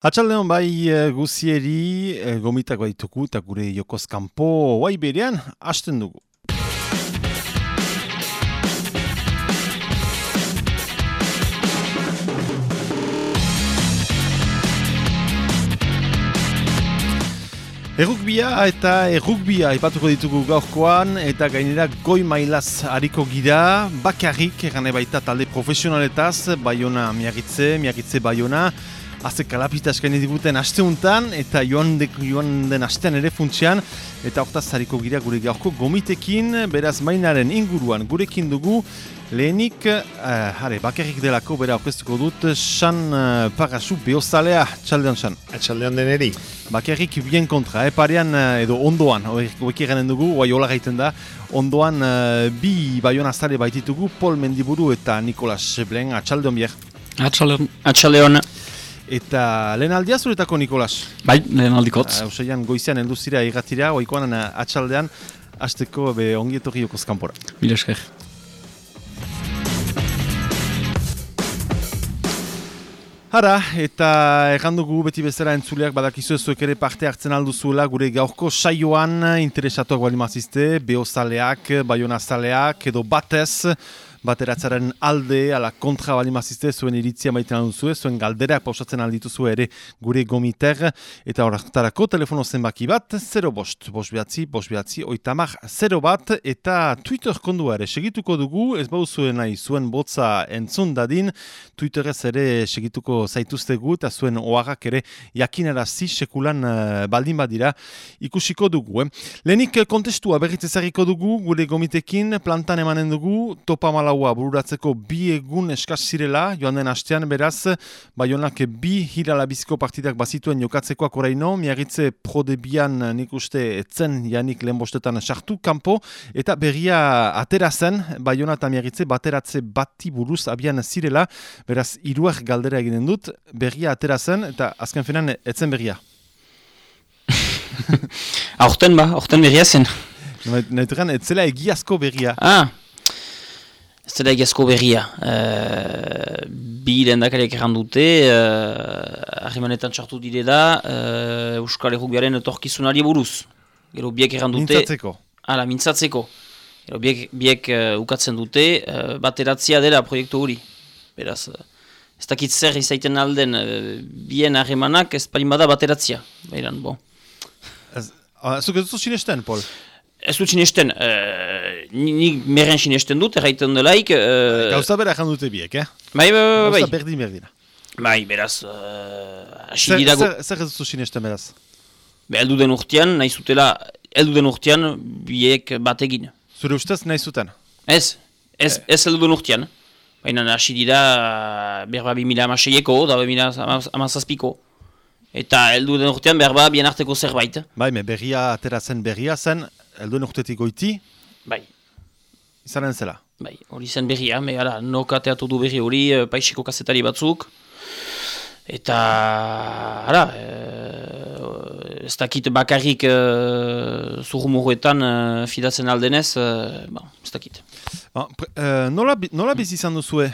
Atxaldeon bai eh, guzieri e, gomitak baituku eta gure jokoz kanpo. Bai berean hasten dugu. Errukbia eta errukbia ipatuko ditugu gaurkoan eta gainera goi mailaz hariko gira. Bakarrik egane baita talde profesionaletaz Baiona miagitze, miagitze Baiona Aze kalapita eskaini diguten asteuntan eta joan, de, joan den astean ere funtsian eta hortaz zariko gira gure gaurko gomitekin. Beraz mainaren inguruan gurekin dugu lehenik uh, are, bakarrik delako bera orkestuko dut San uh, Parasu behozalea txaldean San. Txaldean deneri. Bakarrik bien kontra, eh, parean uh, edo ondoan, hoek egenen dugu, oai hola gaiten da. Ondoan uh, bi baiona zare baititugu Paul Mendiburu eta Nikolas Blen, atxaldeon bier Atxaldeon Eta lehen aldia zuretako Nikolas? Bai, lehen aldikotz. Uh, goizean elduzira igatira, oikoan atxaldean, azteko be ongietorri okoz kanpora. Mila esker. Hara, eta errandugu beti bezala entzuleak badakizu ezuek ere parte hartzen alduzuela gure gaurko saioan interesatuak bali mazizte, beozaleak, baionazaleak edo batez, bateratzaren alde, ala kontra bali mazizte, zuen iritzia maiten alduzu, zuen galdera pausatzen aldituzu ere gure gomiter, eta horaktarako telefono zenbaki bat, 0 bost, bost behatzi, bost behatzi, oitamak 0 bat, eta Twitter kondua ere segituko dugu, ez bau zuen nahi zuen botza entzun dadin, Twitterez ere segituko zaituztegu, eta zuen oagak ere jakinara zi sekulan uh, baldin badira ikusiko dugu. Eh? Lehenik kontestua berriz ezagiko dugu, gure gomitekin plantan emanen dugu, topa laua bururatzeko bi egun eskaz zirela, joan den hastean beraz, baionak bi hirala biziko partidak bazituen jokatzekoak oraino, miagitze prodebian nik uste etzen janik lehen bostetan sartu kanpo, eta berria atera zen, baiona eta miagitze bateratze bati buruz abian zirela, beraz, iruak galdera eginen dut, berria atera zen, eta azken fenan etzen berria. aurten ba, aurten berria zen. Naituran, etzela egiazko berria. Ah, Ez dela egiazko berria. E, bi lendakariak erran dute, e, txartu dire da, e, Euskal Herrubiaren etorkizunari buruz. Gero biek erran dute... Mintzatzeko. Hala, mintzatzeko. Gero biek, biek uh, ukatzen dute, uh, bateratzia dela proiektu hori. Beraz, uh, ez dakit zer izaiten alden uh, bien harremanak ez palimada bateratzia. Beiran, bo. Zuk ez duzu sinesten, Paul? Ez dut sinesten, uh, nik meren sinesten dut, erraiten delaik... Uh, Gauza bera egin dute biek, eh? Bai, bai, bai. Gauza bai. berdin berdina. Bai, beraz, uh, zer, zer, zer ez dut sinesten beraz? Be, eldu den urtean, nahi zutela, eldu den urtean, biek bategin. Zure ustez nahi zuten? Ez, ez, eh. ez eldu den urtean. Baina hasi dira, berba bi mila amaseieko, da bi mila amazazpiko. Eta eldu den urtean, berba bien arteko zerbait. Bai, me berria ateratzen berria zen, elduen urtetik goiti. Bai. Izanen zela. Bai, hori zen berria, me ara, nokateatu du berri hori, e, paisiko kasetari batzuk. Eta, ara, e, ez dakit bakarrik e, zurrumuruetan e, fidatzen aldenez, e, ba, ez dakit. Ba, nola, nola bizi izan duzu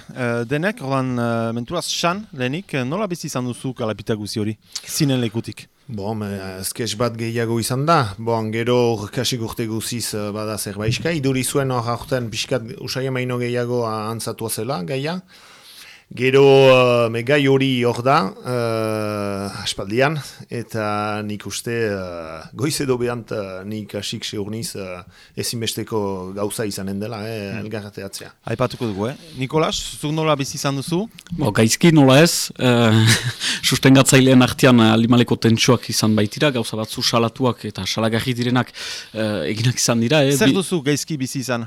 denek, ordan, e, menturaz, xan, lehenik, nola bizi izan duzu kalapita guzi hori, zinen lekutik? Bon, ezkez bat gehiago izan da. Bon, gero kasik urte guziz eh, bada zerbaitzka. Iduri zuen hor aurten pixkat usai emaino gehiago antzatu zela, gaia. Gero uh, me gai hori hor da, uh, aspaldian, eta nik uste uh, goiz edo behant uh, nik asik seurniz uh, ezinbesteko gauza izanen dela, eh, hmm. elgarrateatzea. Aipatuko dugu, eh? Nikolas, zuk nola bizi izan duzu? Bo, gaizki nola ez, uh, sustengatzailean artean alimaleko tentsuak izan baitira, gauza batzu salatuak eta salagarri direnak uh, eginak izan dira. Eh? Zer duzu gaizki bizi izan?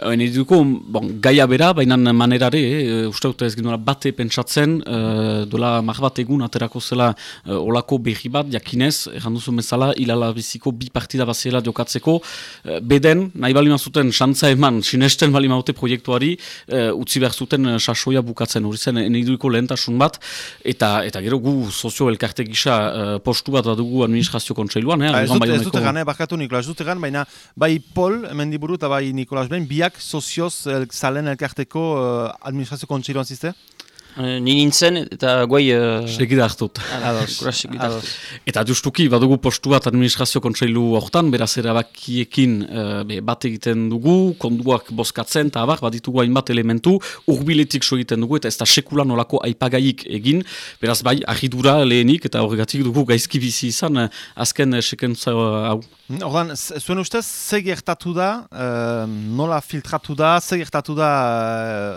Hene duko, bon, gaia bera, baina manerare, e, uste dut ez ginola bate pentsatzen, e, dola mar bat egun aterako zela e, olako berri bat, jakinez, erranduzu mezala, hilala biziko bi partida bazela jokatzeko, e, beden, nahi bali mazuten, xantza eman, sinesten bali maute proiektuari, e, utzi behar zuten sasoia bukatzen, hori zen, hene duko lehentasun bat, eta eta gero gu sozio elkarte gisa e, postu bat dugu administrazio kontseiluan, eh, ez dut, ez dut egan, eh, bakatu Nikolas, ez dut egan, baina bai Pol, mendiburu eta bai Nikolas Ben, biak sozioz el, zalen elkarteko uh, administrazio kontseiluan ziste? Uh, ni nintzen eta guai... Uh, Segida hartut. Ados, segida ados. Eta justuki, badugu postu bat administrazio kontseilu hortan, beraz erabakiekin uh, be, bat egiten dugu, konduak bozkatzen, eta abar, baditugu hainbat elementu, urbiletik so egiten dugu, eta ez da sekula nolako aipagaik egin, beraz bai, ahidura lehenik, eta horregatik dugu gaizki bizi izan, uh, azken uh, sekentza uh, hau. Ordan, zuen ustez, ze gertatu da, eh, nola filtratu da, ze gertatu da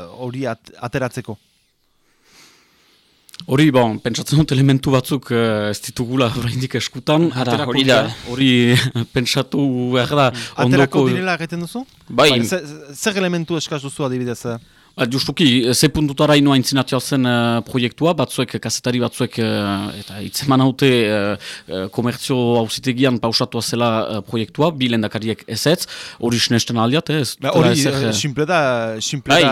eh, hori at, ateratzeko? Hori, bon, pentsatzen dut elementu batzuk uh, ez ditugula oraindik eskutan, Ara, hori da. Hori pentsatu behar da, Aterako ondoko... direla egiten duzu? Bai, ze- ze- Zer elementu eskaz duzu adibidez? Eh? Justuki, ze puntutara inoa intzinatioa zen uh, proiektua, batzuek, kazetari batzuek, uh, eta itzeman haute uh, komertzio hausitegian pausatua zela uh, proiektua, bi lendakariek ezetz, hori sinesten aldiat, eh, ez Ba, hori eh, eh, simple da, simple da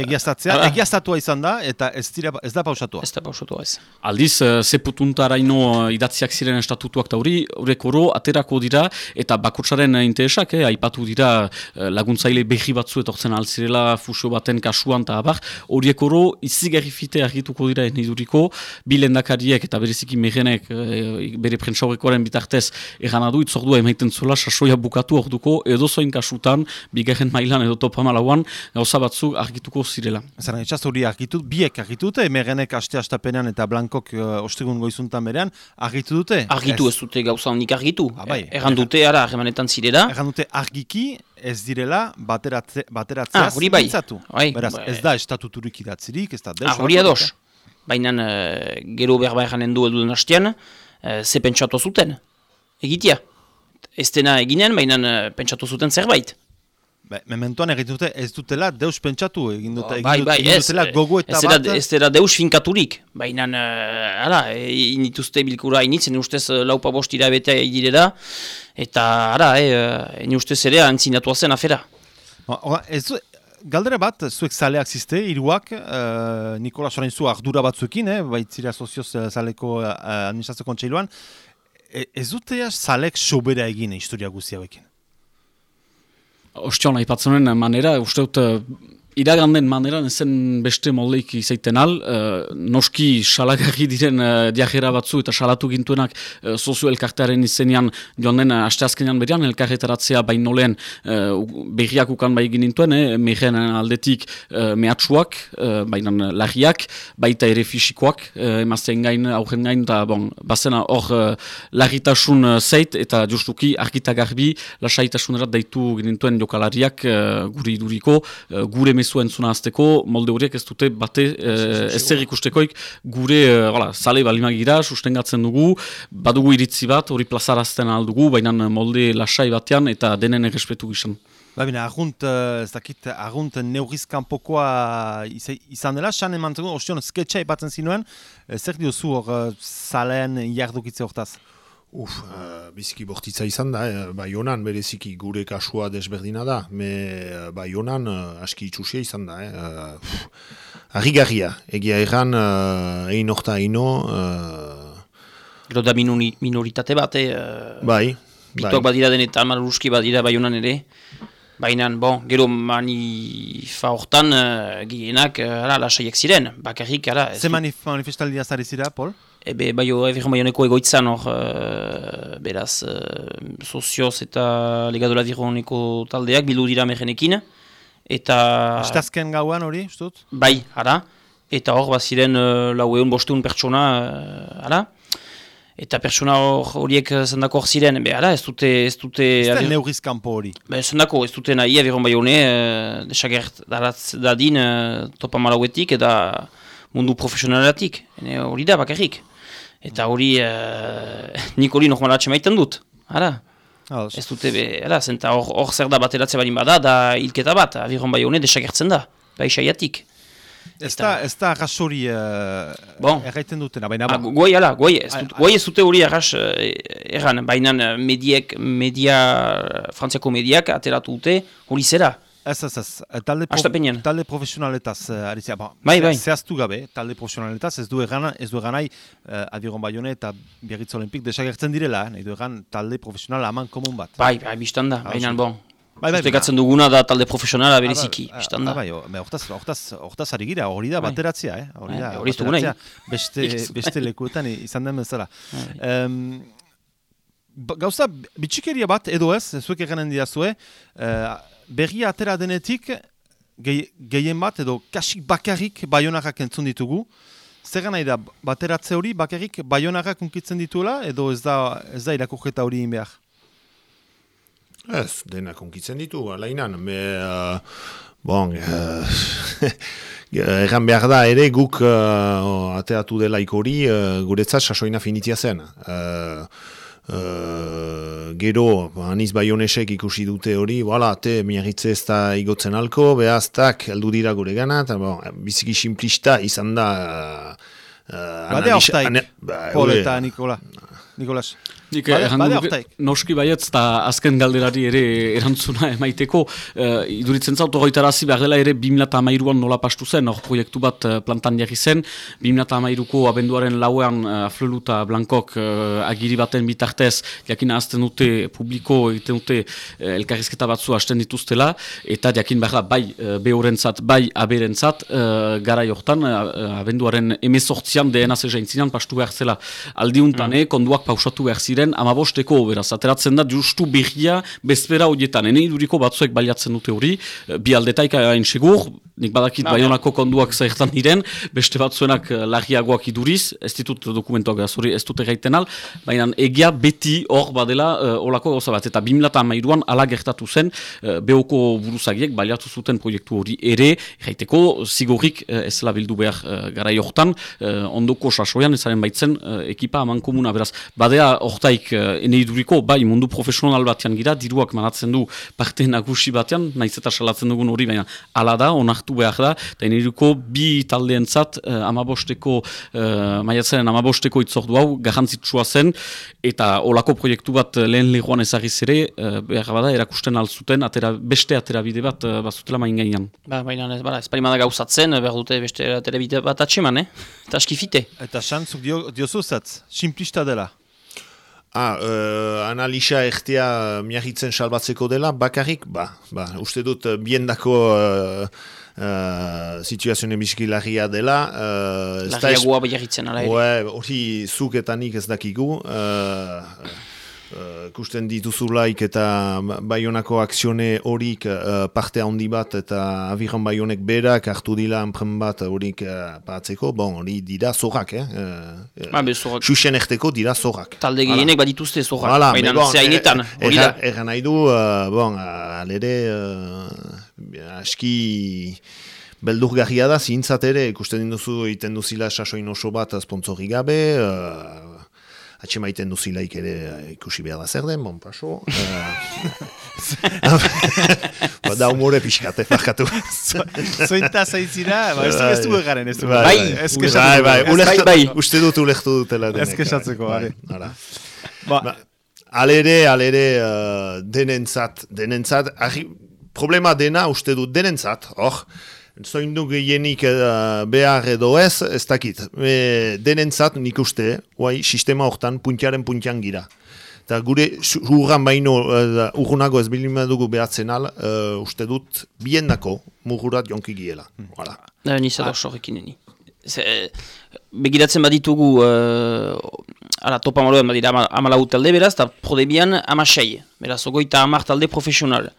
egiaztatzea. Hala. Egiaztatua izan da, eta ez, dira, ez da pausatua. ez da pausotu ez. Aldiz, uh, ze putuntara ino uh, idatziak ziren estatutuak eta hori, horrek oro aterako dira, eta bakotsaren interesak, eh, aipatu dira uh, laguntzaile behi batzu etortzen altzirela fusio baten kasuan eta abar, horiek oro izigarri fite argituko dira niduriko, bi lendakariek eta bereziki megenek eh, bere prentsa horrekoaren bitartez erana du, itzordua emaiten zuela sasoia bukatu orduko, edo zoin kasutan, bigarren mailan edo topa malauan, gauza batzuk argituko zirela. Zara, etxaz hori argitu, biek argitu dute, emerenek aste astapenean eta blankok uh, ostegun goizuntan berean, argitu dute. Argitu ez dute gauza honik argitu. Ah, bai. Erran dute, ara, harremanetan zirela. Erran dute argiki ez direla bateratze, bateratzeaz Ah, hori bai. Bai, Beraz, ez da estatuturik idatzirik, ez da Ah, hori ados. Baina eh, gero berba erranen du eduden hastean, uh, ze pentsatu zuten. Egitea. Ez dena eginen, baina uh, pentsatu zuten zerbait. Be, mementoan egiten dute ez dutela deus pentsatu, egin dute, egin bai, bai, egin ez, dutela gogo eta ez bat. ez dela deus finkaturik, baina, uh, ara, e, inituzte bilkura initzen, ustez uh, laupa bost irabetea direla, eta, ara, e, uh, ustez ere antzinatua zen afera. Ba, ora, ez, galdera bat, zuek zaleak ziste, hiruak, uh, Nikola Sorainzu ardura batzuekin, eh, baitzira sozioz zaleko uh, administrazio kontseiluan, e, ez dute zalek sobera egin historia guzti hauekin. Ostion, aipatzen manera, uste dut, eh, iraganden manera zen beste moldeik izaiten al, eh, noski salagarri diren uh, diajera batzu eta salatu gintuenak uh, sozio elkartearen izenean joan den uh, asteazkenean berian elkarretaratzea baino lehen uh, berriak ukan bai ginintuen, eh, mehen aldetik uh, mehatsuak, uh, baina larriak, baita ere fisikoak, uh, emazten gain, aurren gain, eta bon, bazena hor uh, larritasun uh, zeit eta justuki argita garbi lasaitasunerat deitu ginintuen jokalariak uh, guri iduriko, uh, gure mezu entzuna azteko, molde horiek ez dute bate uh, ez zer ikustekoik gure hola, zale balimagira sustengatzen dugu, badugu iritzi bat, hori plazarazten aldugu, baina molde lasai batean eta denen errespetu gizan. Ba, bine, argunt, eh, ez dakit, argunt neurrizkanpokoa iza- izan dela, san eman zegoen, ostion, sketcha ipatzen zinuen, eh, zer diozu hor eh, zaleen jardukitze hortaz? Uf, uh, biziki bortitza izan da, eh, bai honan bereziki gure kasua desberdina da, me uh, bai honan uh, aski itxusia izan da, eh. Uh, Arrigarria, egia erran, uh, ein orta ino, uh, Gero da minuni, minoritate bat, eh, uh, bai, Bituak bai. badira denetan, maluruski badira baionan ere. Baina, bon, gero manifa hortan, uh, gehienak, uh, lasaiak ziren. Bakarrik, ara, ez Ze manif manifestaldia zari zira, Paul? Ebe, baio, eberron baioneko egoitzan hor, uh, beraz, uh, sozioz eta legadola dirroneko taldeak bildu dira mejenekin. Eta... Estazken gauan hori, ustut? Bai, ara. Eta hor, baziren uh, lau egun bosteun pertsona, uh, ara. Eta pertsona hor- horiek zendako hor ziren, be, ara, ez dute... Ez dute Ez da abier- neurrizkanpo hori. Ba, zendako, ez dute nahi, abiron bai hone, uh, desagert daratz dadin uh, topa malauetik eta mundu profesionalatik. Hori da, bakarrik. Eta hori, uh, nik hori normalatzen maiten dut. Ara, Ados. ez dute, ara, zenta hor, zer da bateratze balin bada, da hilketa bat, abiron bai hone desagertzen da, bai saiatik. Ez da, ez da rasori uh, Bon. erraiten dutena, baina Ah, bon. goi, ala, goi, ez, dut, goi ez dute hori arras eh, erran, baina mediek, media, frantziako mediak ateratu dute hori zera. Ez, ez, ez. Eh, Talde, Hastapenean. talde profesionaletaz uh, ari zera. Ba, Bai, bai. Zehaztu gabe, talde profesionaletaz, ez du egan, ez du eganai uh, Adiron Bayone eta Biarritz Olimpik desagertzen direla, eh? nahi du egan talde profesional haman komun bat. Bai, bai, biztan da, Ah, baina bon. Bai, bai, Ustekatzen duguna da talde profesionala bereziki, Ah, bistan da. ah, bai, hortaz, hortaz, hortaz ari gira, hori da Bai. bateratzea, eh? Hori da, Bai, hori nahi. bateratzea. Beste, beste lekuetan izan den bezala. Bai. Ba- gauza, bitxikeria bat, edo ez, zuek eganen diazue, uh, berria atera denetik, gehi- gehien bat, edo kasik bakarrik baionarrak entzun ditugu, Zer nahi da, bateratze hori bakarrik baionarrak unkitzen dituela, edo ez da, ez da irakurketa hori egin behar? Ez, denak onkitzen ditu, alainan. Me, uh, bon, uh, erran behar da ere guk uh, ateatu delaik hori uh, guretzat sasoina finitia zen. Uh, uh, gero, aniz baionesek ikusi dute hori, wala, te miarritze ez da igotzen alko, behaztak, heldu dira gure gana, eta bon, biziki simplista izan da... Uh, uh, Badea ba, Pol hori- eta Nikola. Nikolas. Nik Bade- erran bade noski baietz eta azken galderari ere erantzuna emaiteko, uh, iduritzen zaut hogeitarazi behar dela ere 2008an nola pastu zen, hor proiektu bat uh, plantan jarri zen, 2008ko abenduaren lauean uh, Aflelu eta Blankok uh, agiri baten bitartez, jakin azten dute publiko egiten dute uh, elkarrizketa batzu hasten dituztela, eta jakin behar da bai uh, behorentzat, bai aberentzat, uh, gara jortan, uh, abenduaren emezortzian DNA zezaintzinan pastu behar zela. Aldiuntan, eh, konduak pausatu behar ziren, amabosteko beraz, ateratzen da justu berria bezpera horietan, ene iduriko batzuek baliatzen dute hori, eh, bi aldetaik hain segur, nik badakit Ba, baionako konduak zertan diren, beste batzuenak eh, larriagoak iduriz, ez ditut dokumentuak hori ez dute gaiten al, baina egia beti hor badela uh, olako gauza bat, eta 2008an ala gertatu zen, uh, beoko buruzagiek baliatu zuten proiektu hori ere, gaiteko zigorrik uh, ez zela bildu behar uh, gara hortan, uh, ondoko sasoian ezaren baitzen uh, ekipa aman komuna, beraz, badea hortaik uh, ene iduriko, bai mundu profesional batean gira, diruak manatzen du parte nagusi batean, naiz eta salatzen dugun hori, baina ala da, onartu behar da, eta ene iduriko bi taldeentzat uh, amabosteko, uh, maiatzaren amabosteko itzordu hau, garrantzitsua zen, eta olako proiektu bat uh, lehen lehuan ezagiz ere, uh, behar bada, erakusten alzuten, atera, beste atera bide bat uh, bazutela main gainean. Ba, baina ez, bara, ez parimada gauzatzen, behar dute beste telebide bat atxeman, eh? Eta askifite. Eta xantzuk dio, diozu zatz, simplista dela. Ah, uh, analisa ertea miagitzen salbatzeko dela, bakarrik, ba, ba uste dut uh, biendako uh, uh, situazioen biskilarria dela. Uh, ez da es- Larriagoa beharritzen, ala ere. Hori zuk eta nik ez dakigu. Uh, uh, kusten dituzulaik eta baionako akzione horik uh, parte handi bat eta abiran baionek berak hartu dila enpren bat horik uh, patzeko, bon, hori dira zorrak, eh? Uh, Ba, bezorrak. Xuxen erteko dira zorrak. Talde gehienek badituzte zorrak, Voilà, baina bon, zehainetan, hori da. erra- Erran nahi du, uh, bon, uh, alere, uh, aski beldurgarria da, zintzat ere, ikusten duzu egiten duzila sasoin oso bat sponsorri gabe, uh, atxemaiten duzilaik ere uh, ikusi behar da zer den, bon, paso. Uh, ba, da humore pixkate, bakatu. Zointa zaitzira, ba, ez ez du egaren, ez du Bai, Bai, bai, ez bai, kexatuko. bai, bai, bai. uste dut ulertu dutela denek. Ez kexatzeko, bai. Ba, Ba, alere, alere, uh, denentzat, denentzat, problema dena uste dut denentzat, hor, zoindu gehienik uh, behar edo ez, ez dakit. E, denentzat nik uste, guai, sistema hortan puntiaren puntian gira. Eta gure urran baino, uh, urrunago ez bilima dugu behatzen al, uh, uste dut biendako mugurat jonki giela. Voilà. Da, ni zado sorrekin ni. Ze, begiratzen baditugu, uh, ala, topa maloen badira ama, amalau talde beraz, eta prodebian amasei. Beraz, ogoita amar talde profesional.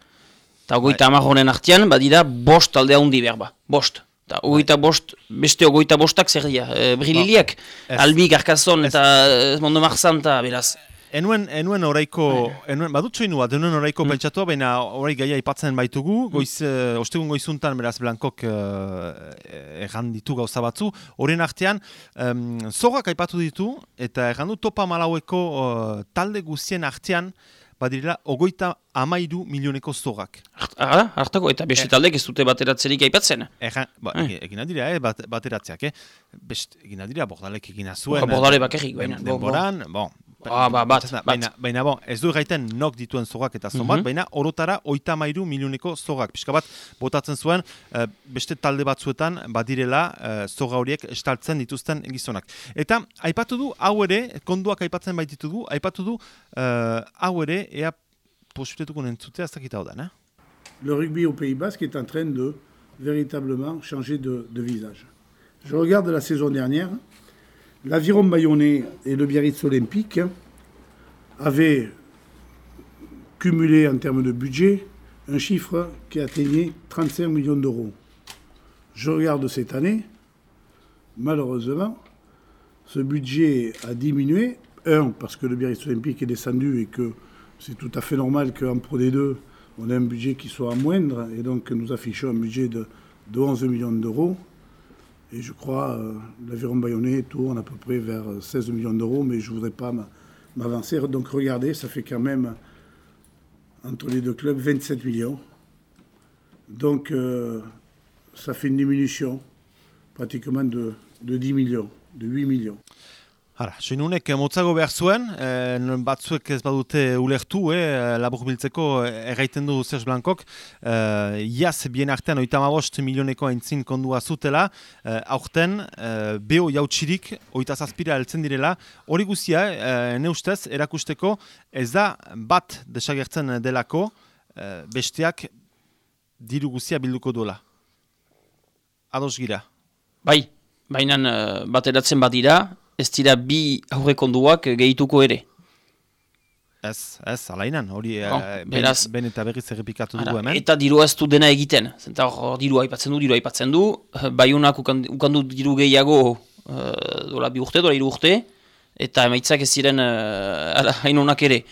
Eta ogoita amar honen artean, badira bost talde handi behar ba. Bost. Eta ogoita bost, beste ogoita bostak zer dira. E, Brililiak, ez. Albi, Garkazon eta eh, Mondo Marzan, eta beraz. Enuen, enuen oraiko, enuen, badut soinu bat, enuen oraiko Mm. pentsatua, baina orai gaia ipatzen baitugu, goiz, uh, ostegun goizuntan, beraz, Blankok uh, erran ditu gauza batzu, horien artean, um, zorrak aipatu ditu, eta erran du topa malaueko uh, talde guztien artean, badirela, ogoita amairu milioneko. Hart- Hala, hartako, eta beste taldek ez dute bateratzerik aipatzen. Erran, ba, Eh. e, egin adira, eh, bat, bateratzeak, eh? Best, egin adira, bordalek egina zuen. Ba, Bordale eh, bakarrik, baina. Denboran, bon. Ah, ba, bat, Pentsatzen da, bat. Baina, baina bon, ez du gaiten nok dituen zogak eta zonbat, Mhm. baina orotara oita mairu milioneko zogak. Pixka bat, botatzen zuen, eh, beste talde batzuetan badirela uh, zoga horiek estaltzen dituzten gizonak. Eta, aipatu du, hau ere, konduak aipatzen baititu du, aipatu du, eh, hau ere, ea posibilituko nentzutea ez dakit hau da, ne? le rugby au Pays Basque est en train de véritablement changer de, visage. Je regarde la saison dernière, l'aviron bayonnais et le Biarritz olympique avaient cumulé en termes de budget un chiffre qui atteignait 35 millions d'euros. Je regarde cette année, malheureusement, ce budget a diminué. Un, parce que le Biarritz olympique est descendu et que c'est tout à fait normal qu'en Pro D2, on ait un budget qui soit moindre. Et donc nous affichons un budget de, 11 millions d'euros. Et je crois euh, l'aviron bayonnais tourne à peu près vers 16 millions d'euros, mais je ne voudrais pas m'avancer. Donc regardez, ça fait quand même entre les deux clubs 27 millions. Donc euh, ça fait une diminution pratiquement de 10 millions, de 8 millions. Hala, soinunek motzago behar zuen, e, batzuek ez badute ulertu, e, labur biltzeko erraiten du Serge Blankok, e, iaz bien artean oita mabost milioneko aintzin kondua zutela, e, aurten e, beho jautsirik oita zazpira eltzen direla, hori guzia, e, ne ustez, erakusteko ez da bat desagertzen delako, e, besteak diru guzia bilduko duela. Ados gira? Bai, baina bat eratzen badira, ez dira bi aurrekonduak gehituko ere. Ez, ez, alainan, hori bon, uh, beraz, ben, eta berriz errepikatu dugu hemen. Eta diru ez du dena egiten, zenta hor diru aipatzen du, diru aipatzen du, baiunak ukandu diru gehiago uh, dola bi urte, dola iru urte, eta emaitzak ez ziren uh, hainonak ere.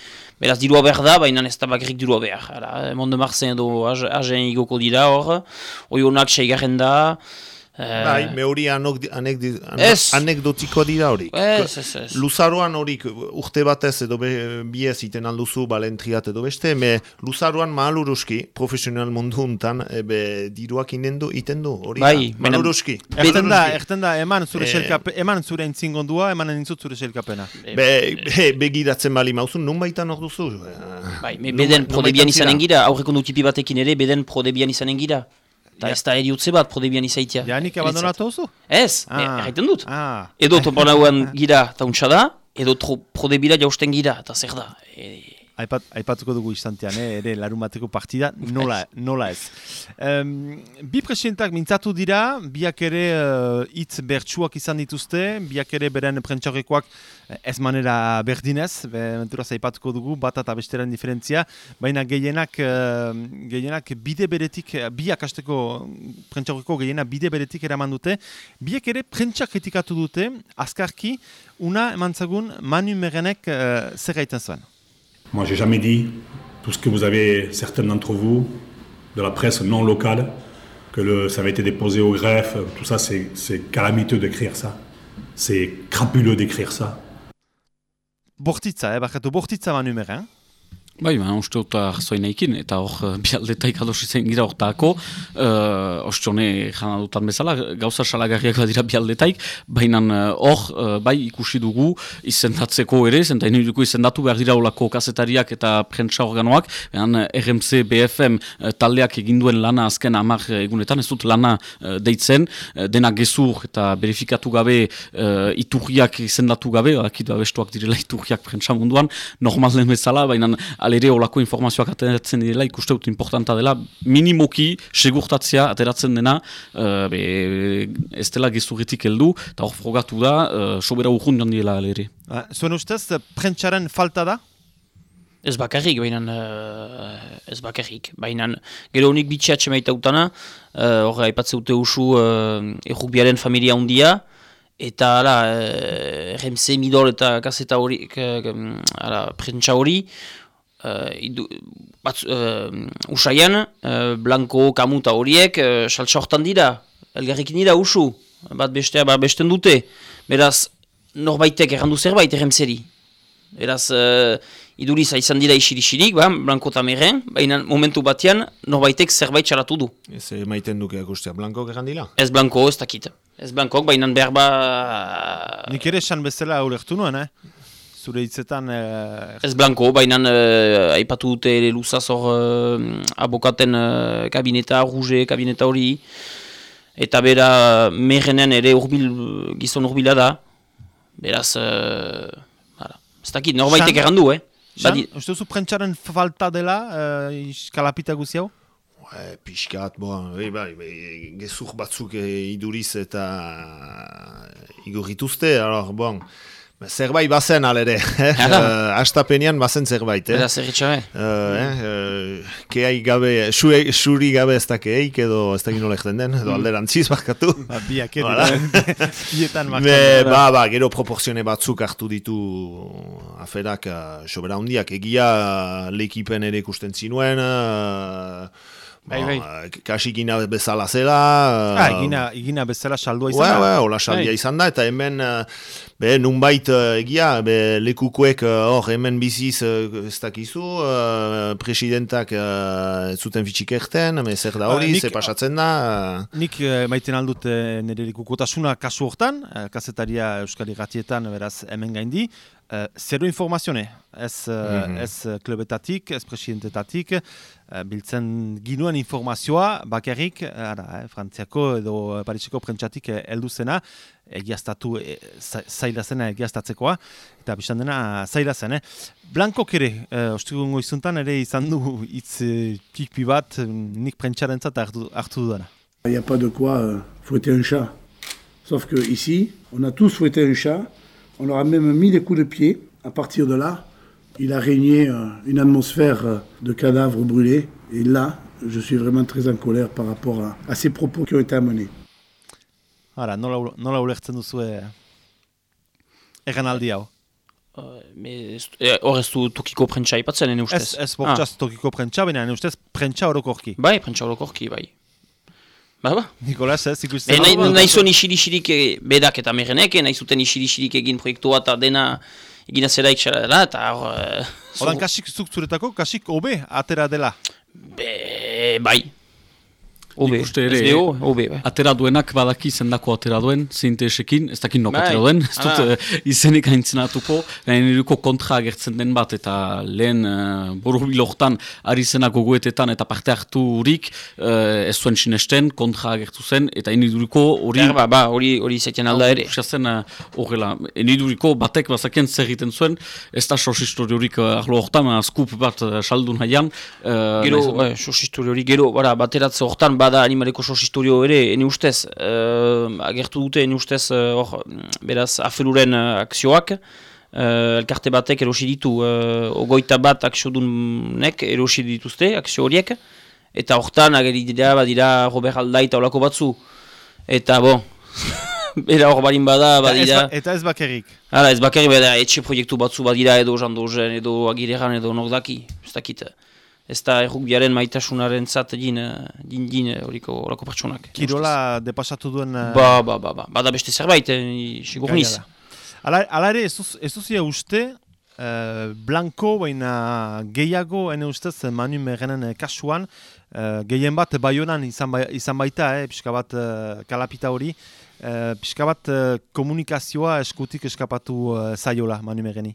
Beraz, dirua behar da, baina ez da bakarrik dirua behar. Monde Marzen edo agen igoko dira hor, hori honak seigarren da, Eh, bai, me hori anekdotiko dira hori. Ez, ez, ez. Luzaroan hori urte batez edo be, biez iten alduzu balentriat edo beste, me luzaroan mahaluruski, profesional mundu untan, ebe diruak inendu, iten du, hori bai, da, mahaluruski. Erten da, erten da, eman zure e... Xelkape, eman zure entzingondua, eman entzut zure xelkapena. Be, be, begiratzen bali mauzun, nun baitan hor duzu? Bai, me beden prodebian izanen gira, aurreko tipi batekin ere, beden prodebian izanen gira. Eta ez da eriutze bat prodebian izaitia. Janik abandonatu oso? Ez, ah. erraiten dut. Ah. Edo toponauan gira eta untsa edo prodebila jausten gira, eta zer da. E, Aipat, aipatuko dugu istantean, eh? ere larumateko partida, nola, nola ez. Um, bi presidentak mintzatu dira, biak ere uh, itz bertsuak izan dituzte, biak ere beren prentxaurrekoak eh, ez manera berdinez, mentura zaipatuko dugu, bat eta besteran diferentzia, baina gehienak, uh, gehienak bide beretik, biak hasteko prentxaurreko gehienak bide beretik eraman dute, biak ere prentsak kritikatu dute, azkarki, una emantzagun Manu Merenek uh, zer gaiten zuen. Moi, j'ai jamais dit tout ce que vous avez, certains d'entre vous, de la presse non locale, que le, ça avait été déposé au greffe, tout ça, c'est calamiteux d'écrire ça. C'est crapuleux d'écrire ça. Bortitza, eh, bakatu, bortitza ba numeren. Bai, ba, uste dut arzoin eikin, eta hor uh, bialdetaik adosi zen gira hortako, uh, ostone jana dutan bezala, gauza salagarriak badira bialdetaik, baina uh, hor, uh, bai ikusi dugu izendatzeko ere, zenta dugu izendatu behar dira olako kasetariak eta prentsa organoak, baina RMC, BFM uh, taldeak eginduen lana azken amar egunetan, ez dut lana uh, deitzen, uh, dena gezur eta verifikatu gabe uh, iturriak izendatu gabe, akit bestuak direla iturriak prentsa munduan, normal bezala, baina alere olako informazioak ateratzen dira, ikuste dut importanta dela, minimoki segurtatzea ateratzen dena, uh, be, ez dela gezurretik heldu, eta hor frogatu da, uh, sobera urrun joan dira alere. Ba, zuen ustez, prentsaren falta da? Ez bakarrik, baina uh, ez bakarrik. Baina gero honik bitxeatxe maita utana, hor haipatze dute usu uh, familia hundia, eta ala, uh, RMC Midol eta kaseta hori, prentsa hori, uh, idu, bat, uh, usaian, uh, Blanco, Kamuta horiek, uh, saltsa dira, elgarrikin dira usu, bat bestea, bat besten dute, beraz, norbaitek errandu zerbait erremzeri. Beraz, uh, iduriza izan dira isirisirik, ba, Blanco eta Meren, baina momentu batean, norbaitek zerbait txaratu du. Ez maiten duke akustea, Blanco errandila? Ez Blanco, ez dakit. Ez Blanco, baina berba... Nik ere esan bezala ulertu nuen, eh? Zure hitzetan... Eh... Ez blanko, baina eh, aipatu dute luzaz hor eh, abokaten eh, kabineta, ruge kabineta hori. Eta bera merrenen ere urbil, gizon urbila da. Beraz, eh, ez dakit, norbaitek errandu, eh? Jean, uste duzu prentsaren falta dela, uh, kalapita guzi hau? e, pixkat, bo, e, bai, bai, gezur batzuk e, iduriz eta igurrituzte, alor, bon, Zerbait bazen alere, eh? uh, astapenean bazen zerbait. Eh? Eta zer itxabe? Uh, eh? uh, keai gabe, suri, suri gabe ez da keik edo ez da gino den, edo mm. alderantziz bakatu. Ba, biak edo, bietan Ba, ba, gero proporzione batzuk hartu ditu aferak uh, sobera hundiak. Egia uh, lekipen ere ikusten zinuen, uh, Bai, bai. Kasi gina bezala zela. Ah, egina, egina bezala saldua izan da. Bai, hola saldia bai. izan da, eta hemen, be, nunbait egia, be, lekukoek hor hemen biziz ez dakizu, presidentak ez zuten fitxik erten, zer da hori, ze pasatzen da. Nik maiten aldut nire lekukotasuna kasu hortan, kasetaria Euskal Iratietan, beraz, hemen gaindi, Uh, zero informazione, ez, uh, mm ez klubetatik, ez presidentetatik, uh, biltzen ginuen informazioa, bakarrik, ara, eh, frantziako edo pariseko prentsatik heldu zena, egiaztatu, e, zaila zena egiaztatzekoa, eta bizan dena zaila zen. Eh? Blanko kere, uh, ostigungo izuntan ere izan du hitz uh, bat, nik prentsaren zat hartu, hartu dudana. Il n'y pas de quoi euh, fouetter un chat. Sauf que ici, on a tous fouetté un chat, On leur a même mis des coups de pied. À partir de là, il a régné euh, une atmosphère euh, de cadavres brûlés. Et là, je suis vraiment très en colère par rapport à, à ces propos qui ont été amenés. Hala, nola, nola ulertzen duzu egan aldi hau? Eh, hor ez du tokiko prentsa ipatzen, ene ustez? Ez, ez bortxaz ah. tokiko prentsa, baina ene ustez prentsa orokorki. Bai, prentsa orokorki, bai. Ba, ba. Nikolas, ez, ikusten. E, nahi, nahi zuen isiri-sirik bedak eta merenek, nahi zuten isiri-sirik egin proiektua eta dena egina zera ikxara dela, eta hor... Uh, kasik zuk zuretako, kasik obe atera dela? Be, bai, Obe, ere, ez obe, bai. Atera duenak badaki zendako atera duen, zinte esekin, ez dakin nok bai. atera duen, ez dut uh, izenik haintzenatuko, niruko kontra agertzen den bat, eta lehen uh, boru bilortan ari zena gogoetetan eta parte hartu hurik, uh, ez zuen sinesten, kontra agertu zen, eta eniduruko hori... Ba, ba, hori hori zaiten alda ere. Usazen horrela, uh, eniduriko batek bazaken zer egiten zuen, ez da sos histori horik uh, ahlo hortan, skup bat uh, saldun haian. Uh, gero, uh, sos histori hori, gero, bara, bateratze hortan, bada animaleko sos historio ere, ene ustez, uh, agertu dute ene ustez, uh, beraz, afeluren uh, akzioak, uh, elkarte batek erosi ditu, uh, ogoita bat akziodunek erosi dituzte, akzio horiek, eta hortan ageri dira, badira Robert Aldai eta olako batzu, eta bo, Bera hor barin bada, badira... Eta ez bakerik. Hala, ez bakerik, bada, etxe proiektu batzu badira edo jandozen, edo agiregan, edo nordaki, ez dakit ez da errugbiaren maitasunaren zat din, din, din horiko orako pertsonak. Kirola depasatu duen... Uh... Ba, ba, ba, ba, bada beste zerbait, eh, sigur niz. Ala, ere, ez duzia uste, uh, Blanco, baina gehiago, ene ustez, Manu Merenen kasuan, uh, gehien bat baionan izan, ba, izan baita, eh, pixka bat uh, kalapita hori, uh, pixka bat uh, komunikazioa eskutik eskapatu uh, zaiola Manu Mereni.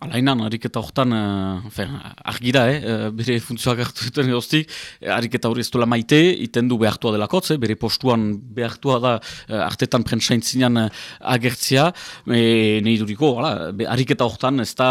Alainan, ariketa horretan, uh, argira, eh, eh, bere funtzioak hartu duten egoztik, ariketa hori ez duela maite, iten du behartua delakotz, eh, bere postuan behartua da uh, artetan prentsaintzinean uh, agertzia, e, nahi duriko, ala, ariketa horretan ez da,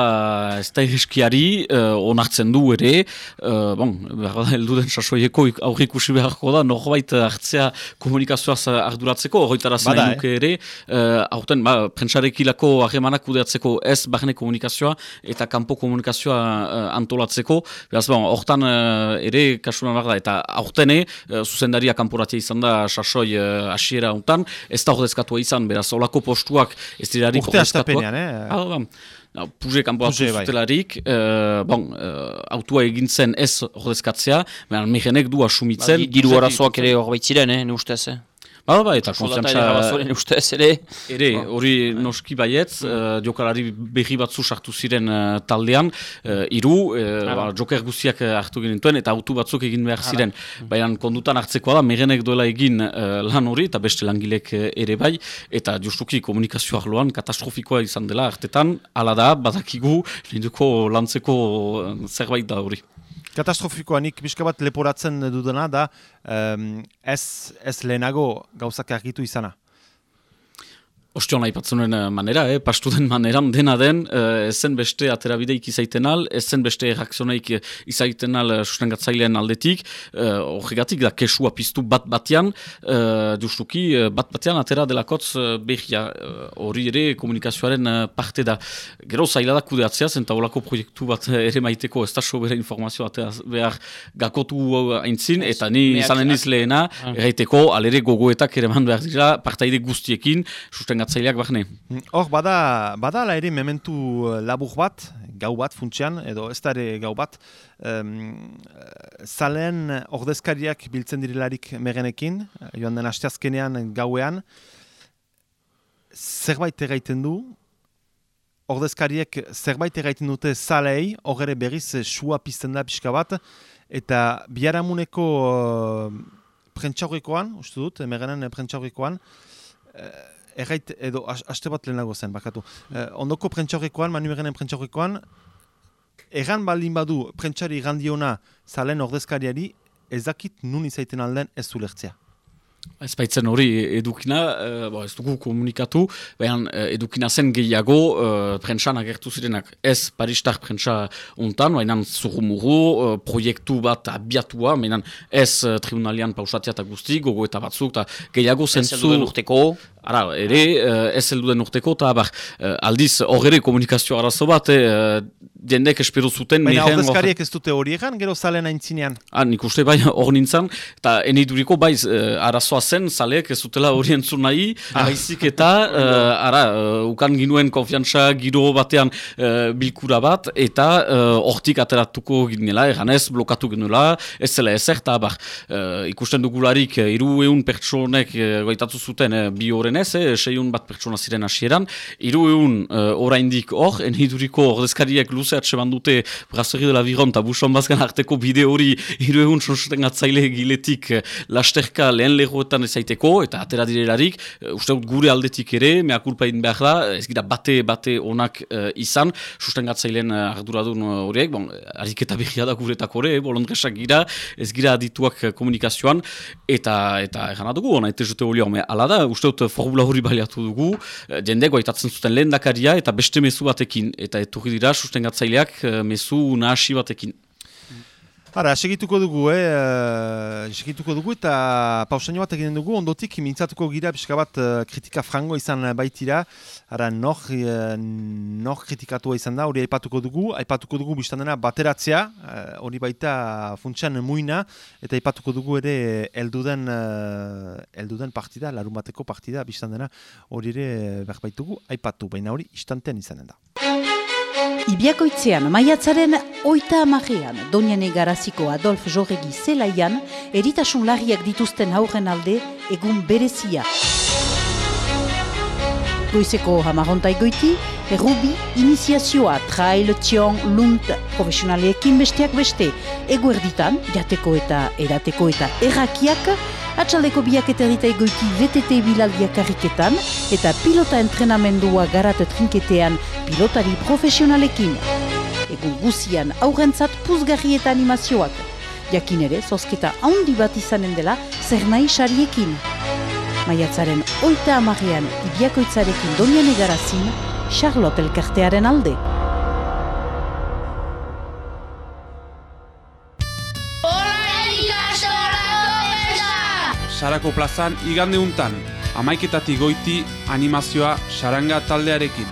ez da eskiari uh, onartzen du ere, uh, bon, behar da, elduden sasoieko aurrik usi beharko da, norbait hartzea komunikazioaz arduratzeko, horretara zen eh? ere, uh, aurten, ba, prentsarekilako harremanak kudeatzeko ez barne komunikazioa, eta kanpo komunikazioa uh, antolatzeko, beraz, bon, hortan uh, ere kasuna behar da, eta aurtene, uh, zuzendaria kanporatia izan da sasoi uh, asiera hontan, ez da ordezkatua izan, beraz, olako postuak ez dirarik eh? Ah, ba. No, Puze kanpoatu bai. zutelarik, uh, bon, uh, autua egintzen ez ordezkatzea, mehan mehenek du asumitzen. Ba, diru arazoak ere hor baitziren, eh, ne ustez, eh? Ba, ba, eta konfiantza... ere. Ere, hori noski baietz, uh, jokalari behi batzu sartu ziren uh, taldean, uh, iru, uh, ba, joker guziak hartu genituen, eta autu batzuk egin behar ziren. Baina kondutan hartzekoa da, merenek duela egin lan hori, eta beste langilek ere bai, eta justuki komunikazio arloan katastrofikoa izan dela hartetan, ala da, badakigu, ninduko lantzeko zerbait da hori. Katastrofikoa nik bizka bat leporatzen dudana da um, ez, ez lehenago gauzak argitu izana. Ostion aipatzen duen manera, eh? pastu den maneran dena den, eh, ezen beste aterabideik izaiten al, ezen beste errakzioneik izaiten al sustengatzailean aldetik, eh, horregatik da kesua piztu bat batean, eh, justuki bat batean atera delakotz behia hori ere komunikazioaren parte da. Gero zaila da kudeatzea, zenta holako proiektu bat ere maiteko, ez da sobera informazioa behar gakotu haintzin, eta ni izanen izleena, ah. erraiteko, alere gogoetak ere man behar dira, partaide guztiekin, sustengatzailean gatzaileak bahne. Hor, bada, bada la ere mementu eh, labur bat, gau bat funtsean, edo ez da ere gau bat, um, zalen ordezkariak biltzen direlarik megenekin, joan den asteazkenean gauean, zerbait egiten du, ordezkariek zerbait egiten dute zalei, hor ere berriz sua pizten da pixka bat, eta biharamuneko uh, prentxaurrekoan, uste dut, megenen prentxaurrekoan, uh, errait, edo, haste bat lehenago zen, bakatu. Eh, ondoko prentxaurrekoan, manu egenen prentxaurrekoan, erran baldin badu prentxari gandiona zalen ordezkariari, ezakit nun izaiten alden ez zulertzea. Ez baitzen hori edukina, uh, ez dugu komunikatu, baina uh, edukina zen gehiago uh, prentsan agertu zirenak. Ez Paristar prentsa untan, baina zurumuru, uh, proiektu bat abiatua, baina ez tribunalian pausatia eta guzti, gogo eta batzuk, eta gehiago zentzu... Urteko. Ara, ere, uh, ez elduden urteko, eta uh, aldiz horre komunikazio arazo bat, uh, jendek espero zuten... Baina ordezkariek ez dute hori egan, gero zalen aintzinean? Ah, nik uste bai hor nintzen, eta eniduriko bai arazoa zen, zaleek ez dutela hori entzun nahi, ah. haizik eta, uh, ara, uh, ukan ginuen konfiantza giro batean uh, bilkura bat, eta hortik ateratuko ginela, eganez, blokatu genuela, ez zela ezer, eta bar, uh, ikusten dugularik, iru eun pertsonek uh, gaitatu zuten bi horren ez, eh, seiun bat pertsona ziren hasieran, iru eun uh, oraindik hor, eniduriko ordezkariek luz luze atse bandute Brasserie de la Viron eta Buson Bazkan arteko bide hori. Hiru egun sonsoten atzaile giletik eh, lasterka lehen lehoetan ezaiteko eta atera direlarik, uh, uste gure aldetik ere, mea kulpa egin behar da, ez gira bate bate onak uh, izan, susten gatzailean uh, arduradun horiek, bon, ariketa behia da guretak hori, bolondresak gira, ez gira adituak komunikazioan, eta eta egan dugu, ona ete jote hori ala da, uste formula hori baliatu dugu, jende goaitatzen zuten lehen dakaria, eta beste mezu batekin, eta etorri dira susten jatzaileak eh, mezu nahasi batekin. Hara, segituko dugu, eh? eh segituko dugu eta pausaino bat egiten dugu, ondotik mintzatuko gira pixka bat uh, kritika frango izan baitira. Hara, nor, uh, kritikatua izan da, hori aipatuko dugu, aipatuko dugu biztan dena bateratzea, hori baita funtsian muina, eta aipatuko dugu ere elduden, elduden partida, larun bateko partida biztan dena, hori ere berbaitugu, aipatu, baina hori istantean izanen da. Ibiakoitzean, maiatzaren oita amajean, Doniane Garaziko Adolf Joregi zelaian, eritasun larriak dituzten aurren alde, egun berezia. Goizeko hamarontai goiti, errubi, iniziazioa, trail, txion, lunt, profesionaleekin besteak beste, eguerditan, jateko eta erateko eta errakiak, atxaldeko biak eta goiti VTT bilaldiak karriketan, eta pilota entrenamendua garat trinketean pilotari profesionalekin. Egun guzian aurrentzat puzgarri eta animazioak. Jakin ere, zozketa haundi bat izanen dela, zer nahi sariekin. Maiatzaren oita amarrean ibiakoitzarekin donian egarazin, Charlotte elkartearen alde. Sarako plazan igande untan, amaiketatik goiti animazioa saranga taldearekin.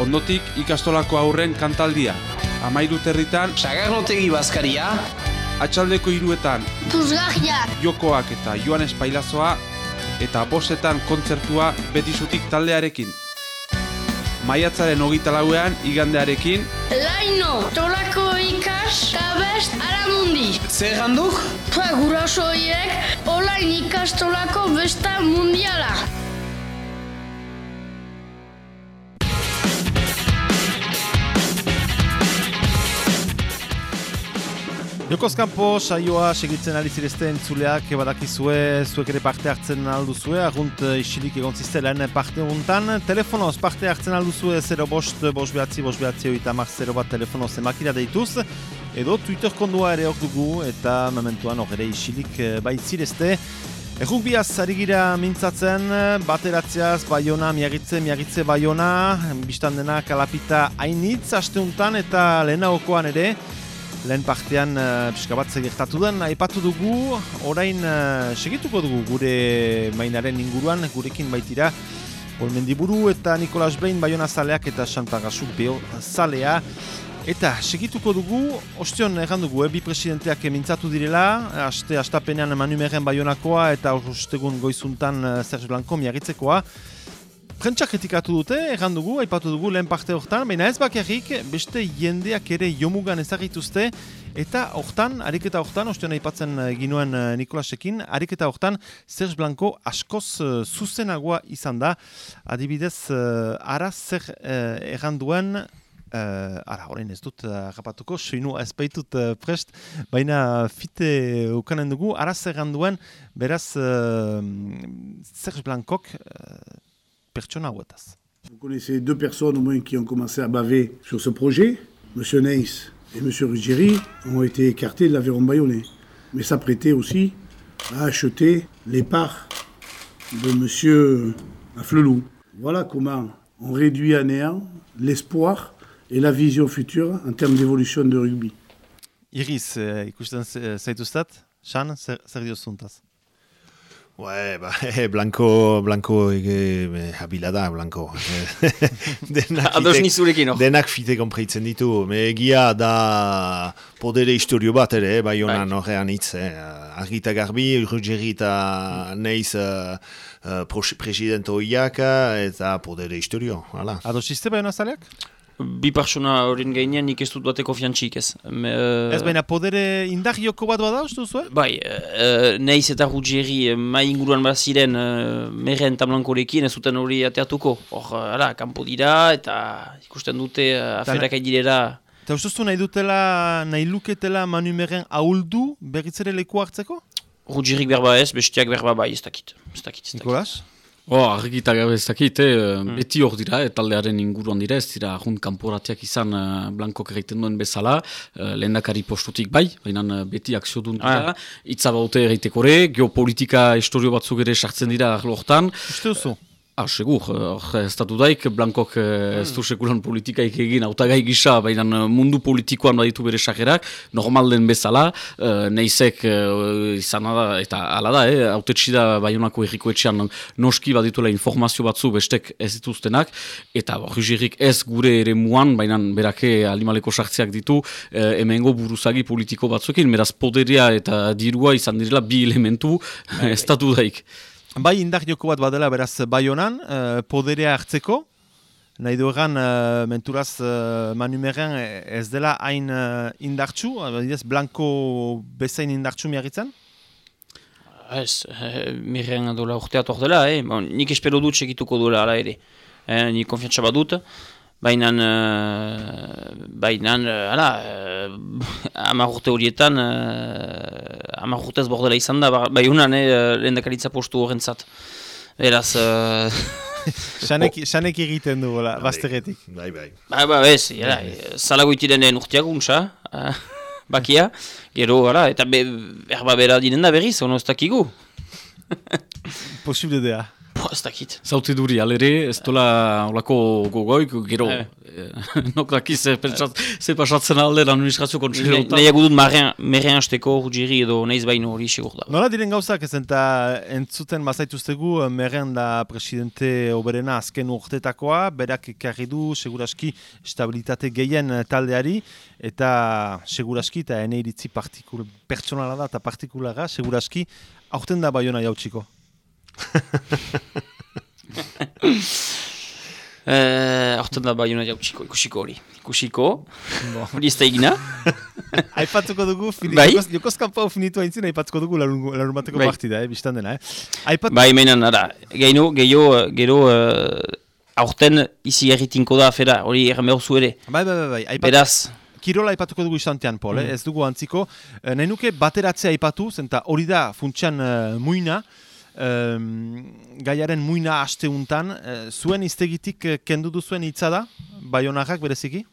Ondotik ikastolako aurren kantaldia. Amairu territan... Sagarrotegi bazkaria. Atxaldeko iruetan... Puzgarria. Jokoak eta joan espailazoa. Eta bostetan kontzertua betizutik taldearekin. Maiatzaren hogita lauean igandearekin... Laino, tolako ikas, kabest, aramundi. Zer handuk? Pa gurasoiek, olain ikastolako besta mundiala. Jokozkampo saioa segitzen ari zirezten zuleak badakizue, zuek ere parte hartzen alduzue, agunt eh, isilik egon ziztelen parte hontan. Telefonoz parte hartzen alduzue 0 bost, bost behatzi, bost behatzi oita mar 0 bat telefonoz emakira deituz. Edo Twitter kondua ere hor dugu eta mementuan hor ere isilik eh, bai zirezte. Errukbiaz ari gira mintzatzen, bateratzeaz, baiona, miagitze, miagitze, baiona, biztan dena kalapita hainitz asteuntan eta lehena okoan ere, lehen partean uh, pixka bat gertatu den, aipatu dugu, orain uh, segituko dugu gure mainaren inguruan, gurekin baitira, Paul Mendiburu eta Nikolas Brain Bayona zaleak eta Santagasu Beo zalea. Eta segituko dugu, ostion erran dugu, eh, bi presidenteak mintzatu direla, aste astapenean Manumeren Bayonakoa eta ostegun goizuntan uh, Serge Blanco miagitzekoa. Prentsak etikatu dute, erran dugu, aipatu dugu lehen parte hortan, baina ez bakarrik beste jendeak ere jomugan ezagituzte, eta hortan, ariketa hortan, ostion aipatzen ginuen Nikolasekin, ariketa hortan Serge Blanco askoz uh, zuzenagoa izan da, adibidez, uh, ara zer uh, erran duen, Uh, ara, horrein ez dut agapatuko, uh, soinu ez baitut uh, prest, baina fite ukanen dugu, araz erran duen, beraz, uh, Serge Blancok uh, pertsona. Vous connaissez deux personnes au moins qui ont commencé à baver sur ce projet. Monsieur Neis et Monsieur Ruggieri ont été écartés de l'aviron bayonnais. Mais s'apprêtaient aussi à acheter les parts de Monsieur Afflelou. Voilà comment on réduit à néant l'espoir et la vision future en termes d'évolution de rugby. Iris, ikusten zaituztat, Xan, zer, zer diozuntaz? Ouais, ba, eh, Blanco, Blanco ege, habila da, Blanco. denak Ados nizurekin, no? Denak fite konpreitzen ditu. Me egia da podere historio bat ere, bai honan Bai. horrean hitz. Eh. Argita garbi, Ruggieri eta neiz uh, uh, presidente hoiak eta podere historio. Hala. Ados izte Bayona zaleak? Bi persona horien gainean nik ez dut bateko fiantxik ez. Me, Ez baina podere indar joko bat bada, uste duzu, eh? Bai, uh, neiz eta Ruggieri uh, mai inguruan bat ziren uh, merren eta blankorekin ez zuten hori ateatuko. Hor, ara, kanpo dira eta ikusten dute aferak direla. Eta uste duzu nahi dutela, nahi luketela manumeren ahuldu berriz ere leku hartzeko? Ruggieri berba ez, bestiak berba bai, ez dakit. Ez dakit, ez dakit. Nikolas? Oh, argita gabe ez dakit, eh, beti hor dira, eh, taldearen inguruan dira, ez dira junt kanporatiak izan uh, Blankok egiten duen bezala, uh, lehendakari postutik bai, baina beti akzio duen dira, itza baute egitekorre, geopolitika historio batzuk ere sartzen dira arlo hortan, Uste duzu? Ah, segur, hor estatu daik, Blankok eh, ez du sekulan politikaik egin autagai gisa, baina eh, mundu politikoan baditu bere sagerak, normal den bezala, eh, neizek eh, izan da, eta ala da, eh, autetxi da baionako erriko etxean noski badituela informazio batzu bestek ez dituztenak, eta Rugirik ez gure ere muan, baina berake alimaleko sartzeak ditu, eh, hemengo buruzagi politiko batzuekin, beraz poderia eta dirua izan direla bi elementu estatu daik. Bai indar joko bat badela beraz Bayonan, uh, poderea hartzeko, nahi du egan uh, menturaz uh, manumeren ez dela hain uh, indartxu, adibidez Blanco bezain indartxu miagitzen? Ez, eh, mirren dola urteatu hor dela, eh? bon, nik espero dut segituko duela ala ere. Eh, nik konfiantza bat dut, baina, uh, baina, uh, ala, uh, urte horietan, uh, amar urtez bordela izan da, ba- bai unan, eh, lehen dakaritza postu horrentzat. Beraz, uh, Xanek, xanek egiten du, bola, bazteretik. Bai, bai. ba, ba, ez, jara, zalago itiren urteak untsa, uh, bakia, gero, ala, eta be, berba bera dinen da berriz, ono ez dakigu. Posible dea. Po, ez dakit. Zaute duri, alere, ez dola olako gogoik, gero, Eh. eh, nok daki ze, ze pasatzen alde administrazio kontseilotan. Nahiago dut merrean hasteko Ruggieri edo naiz baino hori segur da. Nola diren gauzak ez eta entzuten bazaituztegu meren da presidente oberena azken urtetakoa, berak ekarri du seguraski estabilitate gehien taldeari, eta seguraski eta ene iritzi partikul, pertsonala da eta partikulara, seguraski aurten da baiona jautsiko. Eh, Horten da baiuna jautsiko, ikusiko hori. Ikusiko, hori ez da egina. Aipatuko dugu, fini, Bai? jokoz, jokoz kanpo finitu haintzin, aipatuko dugu larun, larun bateko Bai. partida, eh, biztan dena. Eh. Aipat, Bai, menan, ara, gehiago, gehiago, gero, uh, aurten izi erritinko da afera, hori erran behar zu ere. bai, bai, bai, bai. Aipat, Beraz, Kirola aipatuko dugu istantean, Pol, eh? ez dugu antziko. Eh, nahi nuke bateratzea aipatu, zenta hori da funtsean eh, muina, gaiaren muina asteuntan, uh, zuen iztegitik uh, kendu duzuen hitza da, baionarrak bereziki?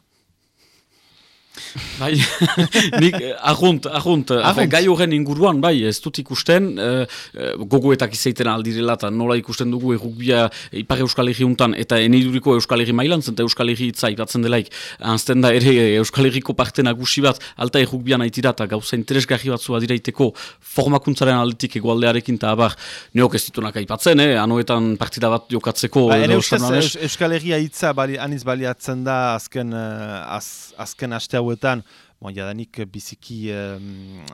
Bai, nik eh, ahunt, ahunt, Ahunt. gai horren inguruan, bai, ez dut ikusten, eh, eh, gogoetak izaiten aldirela, eta nola ikusten dugu errukbia Ipar Euskal Herri untan, eta eniduriko Euskal Herri mailan, zenta Euskal Herri hitza ipatzen delaik, anzten da ere eh, Euskal Herriko parte nagusi bat, alta errukbia naitira, eta gauza interesgarri batzua diraiteko formakuntzaren aldetik egualdearekin, eta abar, neok ez ditunak aipatzen, eh, anoetan partida bat jokatzeko, Ba, edo Euskal Herria hitza bali, aniz baliatzen da azken, eh, az, azken aste hauetan, bon, jadanik biziki um,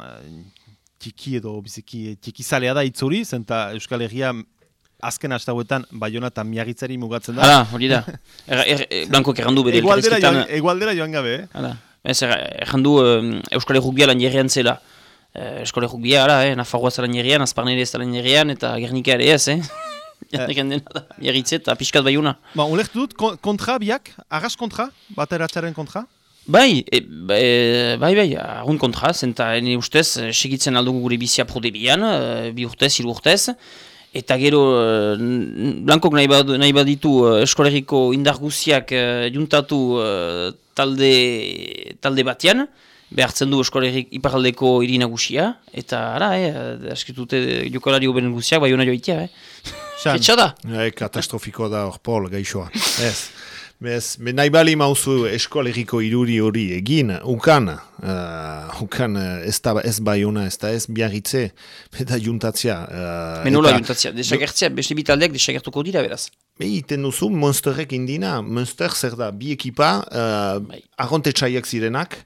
txiki edo biziki txiki zalea da hitz hori, zenta Euskal Herria azken aste hauetan Baiona eta Miagitzari mugatzen da. Hala, hori da. Er, er, er, Blankok errandu bere Egualdera joan, egualdera joan gabe, eh? Hala. Ez, er, errandu um, Euskal Herrukbia lan jerrian zela. Uh, Euskal Herrukbia, ara, eh, Nafarroa zela jerrian, Azparnere ez lan jerrian, eta Gernika ere ez, eh? Jarriken dena da, jerritze eta pixkat baiuna. Ba, ulertu dut, kon- kontra biak, arras kontra, bateratzaren kontra? Bai, e, ba- e, bai, bai, argun kontra, zenta ene ustez, eh, segitzen aldugu gure bizia prodebian, eh, bi urtez, hiru urtez, eta gero, Blankok nahi, bad, nahi baditu eskoleriko indar guziak eh, juntatu eh, talde, talde batean, behartzen du eskolerik iparaldeko hiri nagusia, eta ara, eh, askitute jokalari hoben guziak, bai hona joitea, eh? Xan. Ketxa da? E, katastrofikoa da hor pol, gaixoa. Ez. Bez, nahi bali mauzu eskolegiko iruri hori egin, ukan, uh, ukan uh, ez, da, ez baiona, ez da ez biarritze, eta juntatzea. Uh, Menola eta- juntatzea, desagertzea, beste bitaldeak desagertuko dira beraz. Iten duzu Monsterrek indina, Monster zer da, bi ekipa, uh, Bai. arronte txaiak zirenak,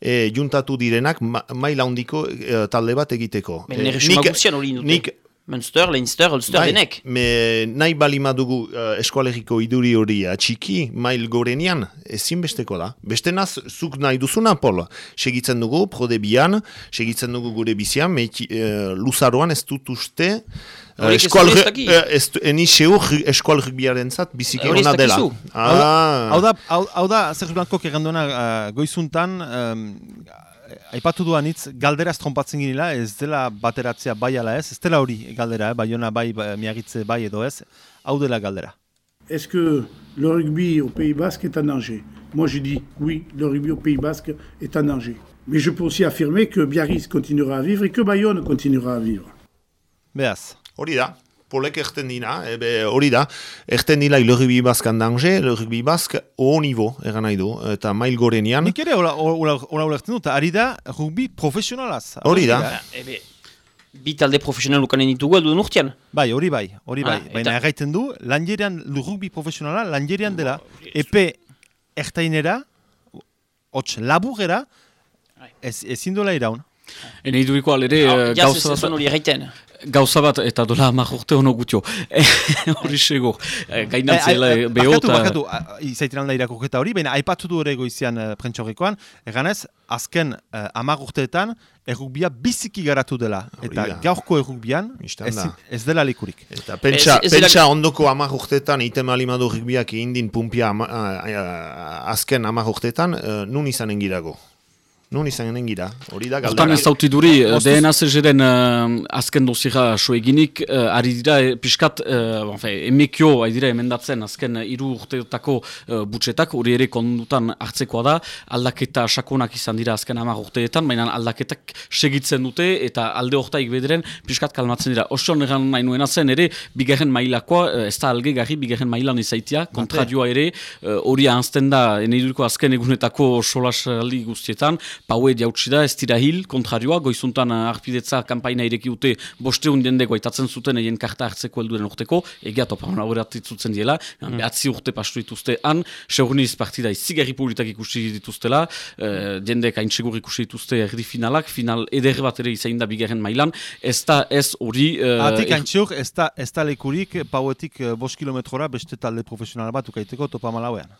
e, juntatu direnak, ma, maila handiko eh, talde bat egiteko. Ben, Eh, sumaguzian hori dute. nik Münster, Leinster, Bai, denek. Me nahi bali madugu uh, eskualeriko iduri hori atxiki, mail gorenian, ezinbesteko da. Beste naz, zuk nahi duzuna, Pol. Segitzen dugu, prodebian, segitzen dugu gure bizian, me, uh, luzaroan ez dut uste, uh, Horiek ez eskual, dut ez daki. uh, ez, eni seur eskual rugbiaren zat biziki ona dela. dakizu. Hau da, Ah, hau da, hau, da Sergio Blancok erranduena uh, goizuntan, um, aipatu duan hitz, galderaz trompatzen ginela, ez dela bateratzea bai ala ez, ez dela hori galdera, eh? baiona bai, ba, miagitze bai edo ez, hau dela galdera. Est-ce que le rugby au Pays Basque est en danger Moi, je dis oui, le rugby au Pays Basque est en danger. Mais je peux aussi affirmer que Biarritz continuera à vivre et que Bayonne continuera à vivre. Beaz, Hori da, polek erten dina, ebe, hori da, erten dila le rugby basque en danger, le rugby basque au niveau, eran nahi du, eta mail gorenian. nik ere hola- ulertzen dut, ari da rugby profesionalaz. Hori da. Ebe, bi talde profesional ukanen ditugu edu urtean. Bai, hori bai, hori bai. Ah, Baina erraiten du, lanjerean, rugby profesionala, lanjerean dela, epe ertainera, hots laburera, ez, ezin dola iraun. Ene iduriko alere Ja, gauza, ez zuen hori erraiten. Gauza bat, eta dola hamar urte hono gutio. Hori sego. Eh, Gainantzela Eh, eh, beho Bakatu, eta... bakatu, izaiten alda irakurketa hori, baina aipatu du ere goizian uh, prentxorrikoan, eganez, azken uh, amar urteetan, errukbia biziki garatu dela. Eta da. gaurko errukbian, Bistan ez, ez dela likurik. Eta pentsa, Ez- ez pentsa ondoko amak urtetan, item alimadu rugbiak indin pumpia ama, a- azken amak urtetan, uh, nun izanen girago. Nun izanen gira, hori da Hortan galdera. ez dauti duri, Ostuz- DNACG-ren uh, azken dozira so eginik, uh, ari dira, eh, piskat, uh, enfin, emekio, ari dira emendatzen azken uh, iru urteotako uh, butxetak, hori ere kondutan hartzekoa da, aldaketa sakonak izan dira azken hamar urteetan, baina aldaketak segitzen dute, eta alde hortaik bederen, piskat kalmatzen dira. Osion egan nahi nuena zen ere, bigarren mailakoa, uh, ez da alge garri, bigarren mailan izaitia, kontradioa ere, uh, hori ahazten da, eneduriko azken egunetako solasaldi guztietan, pauet jautsi da, ez dira hil, kontrarioa, goizuntan uh, arpidetza kanpaina ireki dute bosteun jendeko aitatzen zuten egin karta hartzeko helduren urteko, egia topa hona horretitzutzen diela, mm. behatzi urte pastu dituzte han, seurniz partida izigarri publitak ikusi dituztela, uh, jendek hain segur ikusi dituzte erdi finalak, final eder bat ere izain da bigarren mailan, ez da ez hori... Uh, Atik antxur, ez da, ez da lekurik, pauetik bost kilometrora beste talde profesional bat ukaiteko topa malauean.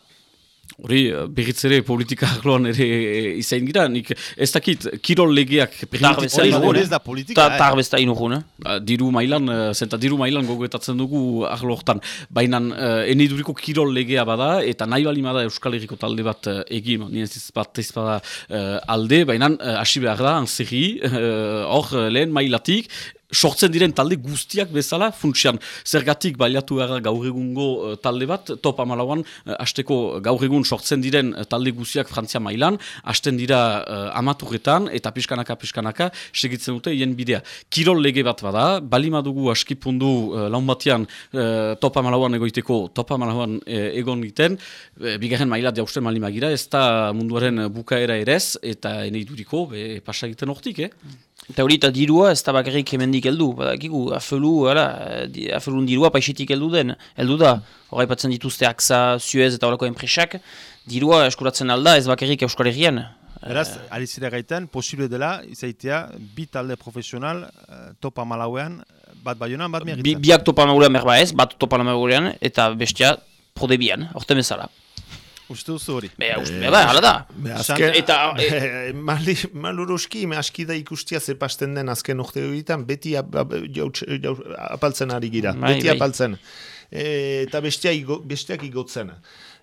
Hori, eh, berriz ere politika arloan ere eh, izain gira, nik ez dakit, kirol legeak permititzen Hori- dugu, hori eh? ez da politika, Ta, eh? tar besta inugun, eh? Ba, diru mailan, uh, zenta diru mailan gogoetatzen dugu arlo hortan. Baina uh, eniduriko kirol legea bada, eta nahi bali bada Euskal Herriko talde bat uh, egin, nien ez bat ez bada uh, alde, baina hasi behar da, anzeri, uh, hor lehen mailatik, sortzen diren talde guztiak bezala funtsian. Zergatik bailatu gara gaur egungo uh, talde bat, top amalauan, uh, asteko gaur egun sortzen diren uh, talde guztiak Frantzia mailan, hasten dira uh, amaturretan, eta piskanaka piskanaka segitzen dute hien bidea. Kirol lege bat bada, balimadugu askipundu uh, laun batean uh, top amalauan egoiteko top amalauan egon giten, uh, bigarren mailat jausten malimagira, ez da munduaren bukaera erez, eta enei duriko, be, pasa egiten hortik, eh? Eta hori eta dirua ez da bakarrik hemendik heldu, badakigu, afelu, ala, afelun dirua paisetik heldu den, heldu da, horai patzen dituzte AXA, Suez eta horako enpresak, dirua eskuratzen alda ez bakarrik Euskal Herrian. Eraz, uh, alizira gaiten, posible dela, izaitea, bi talde profesional, uh, topa malauean, bat baionan, bat miagitzen. Bi, biak topa malauean merba ez, bat topa malauean, eta bestia prodebian, orte bezala. Uste duzu hori? Be, uste, be, bai, hala da. Be, azken, eta, e, mali, maluruski, me aski da ikustia zepasten den azken urte horietan, beti ap, ap, jautz, jautz, apaltzen ari gira. Bai, beti bai. apaltzen. E, eta bestia igo, bestiak igotzen.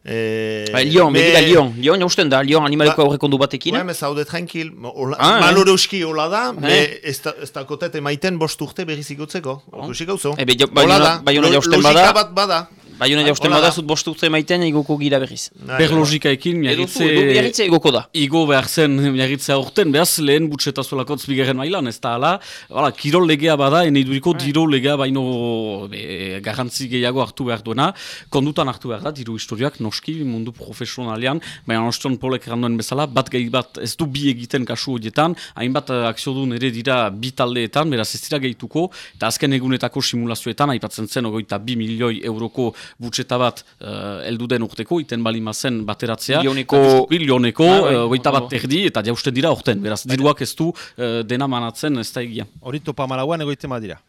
E, Bai, Lyon, me- begira Lyon, Lyon jausten da, Lyon animaliko Ba- aurrekondu batekin. Ouais, mais zaude tranquil. Ola, Ah, maluruski hola da, Eh. me ez da- ez da kotet emaiten bost urte berriz igotzeko. Ikusi gauzo. Ebe, jo- Hola Bayona- da. Bayona Lo- jausten logika bada. bat bada. Baiona jausten Hola bada, da. zut bost urte maiten, igoko gira berriz. Bai, Ber bai. logikaekin, Edo zu, miagitze... edo igoko da. Igo behar zen miagitzea urten, behaz lehen butxeta bigarren mailan, ez da ala, hala, kirol legea bada, ene iduriko diro legea baino be, garrantzi gehiago hartu behar duena, kondutan hartu behar da, diru historiak noski mundu profesionalean, baina ostion polek erranduen bezala, bat gehi bat ez du bi egiten kasu horietan, hainbat akziodun ere dira bi taldeetan, beraz ez dira gehituko, eta azken egunetako simulazioetan, aipatzen zen ogoita bi milioi euroko butxeta bat uh, elduden urteko, iten balima zen bateratzea, Lioneko- Eta justuki Lioneko, Ah, bai, eh, hogeita ondo. bat erdi, eta jausten dira orten, beraz, diruak ez du eh, dena manatzen ez da egia. Hori topa malauean egoiten badira.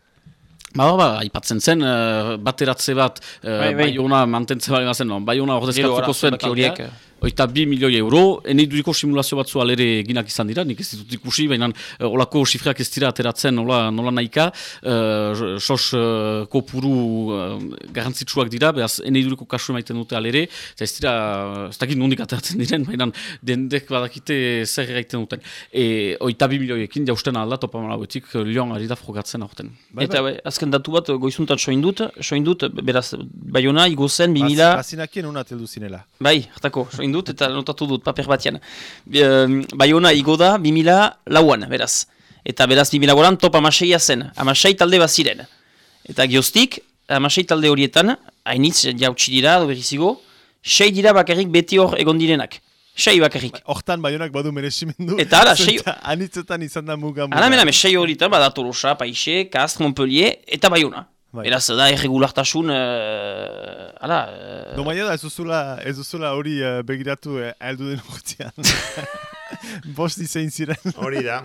Ba, ba, aipatzen zen, eh, bateratze bat, uh, Bai, bai. baiona mantentzen bali mazen, no? baiona ordezkatuko ara, zuen horiek, eh. Oita bi milioi euro, ene duriko simulazio batzu alere eginak izan dira, nik ez ditut ikusi, baina uh, olako sifreak ez dira ateratzen nola, nola nahika, uh, sos uh, kopuru uh, garantzitsuak dira, behaz ene duriko kasu emaiten dute alere, eta ez dira, ez dakit nondik ateratzen diren, baina dendek badakite zer egiten duten. E, oita bi milioiekin jausten alda topa malauetik Lyon ari da frogatzen aurten. Eta bai, azken datu bat goizuntan soin dut, soin dut, beraz, Baiona, igo zen, 2000, Bazinakien unat heldu zinela. bai, hartako, dut, eta notatu dut paper batean. Ehm, Baiona igo da 2000 lauan, beraz. Eta beraz 2000 goran top amaseia zen, amasei talde baziren. Eta gioztik, amasei talde horietan, hainitz jautsi dira, do berrizigo, sei dira bakarrik beti hor egon direnak. Sei bakarrik. Hortan baionak badu merezimendu. Eta hala, sei- Anitzetan izan da muga muga. Hala mena, me sei horietan, bada Tolosa, Paixe, Castres, Montpellier, eta Baiona. Bai. Beraz, da erregulartasun, uh, hala, uh, No baina da ez duzula, ez duzula hori eh, begiratu uh, heldu den urtean. Bost izain ziren. Hori da.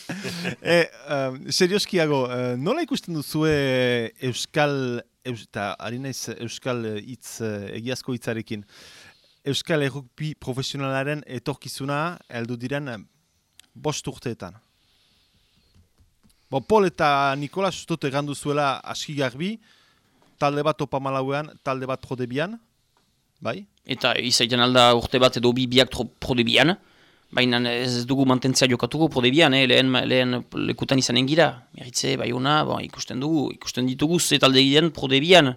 e, um, serioskiago, uh, nola ikusten duzue Euskal, eus, eta ari naiz Euskal eh, hitz eh, egiazko hitzarekin, Euskal errukpi profesionalaren etorkizuna heldu diren eh, bost urteetan. Bo, Pol eta Nikola sustot egandu zuela aski garbi, talde bat topa malauean, talde bat prodebian, bai? eta izaiten alda urte bat edo bi biak prodebian, baina ez dugu mantentzea jokatuko prodebian, eh? lehen, lehen lekutan izanen gira. Meritze, Baiona, bon, ikusten dugu, ikusten ditugu ze talde gidean prodebian.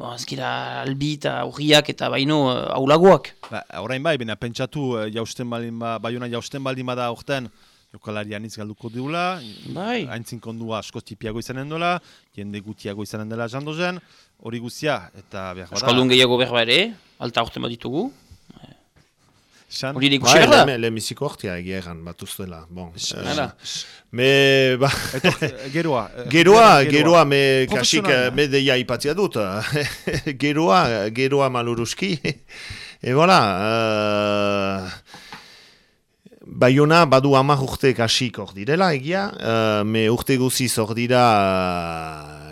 Bon, ez gira albi eta urriak eta baino uh, aulagoak. Ba, orain bai, bena pentsatu uh, jausten baldin ba, baiona jausten baldin bada aurten jokalari anitz galduko diula, Bai. haintzin kondua asko tipiago izanen dola, jende gutiago izanen dela jandozen, hori guzia, eta behar bada. Euskaldun gehiago berba ere, alta urte bat ditugu. Xan, Hori ikusi Bai, behar da. lehen- lehenbiziko hortia egia egan, bat ustuela. Bon, eh, Hala. me, ba, etor, geroa. eh, Geroa, geroa, me kasik, Profesionala. me deia ipatzia dut. geroa, geroa maluruski. E voilà, uh, Baiona badu hamar urte kasik hor direla, egia. Uh, me urte guziz hor dira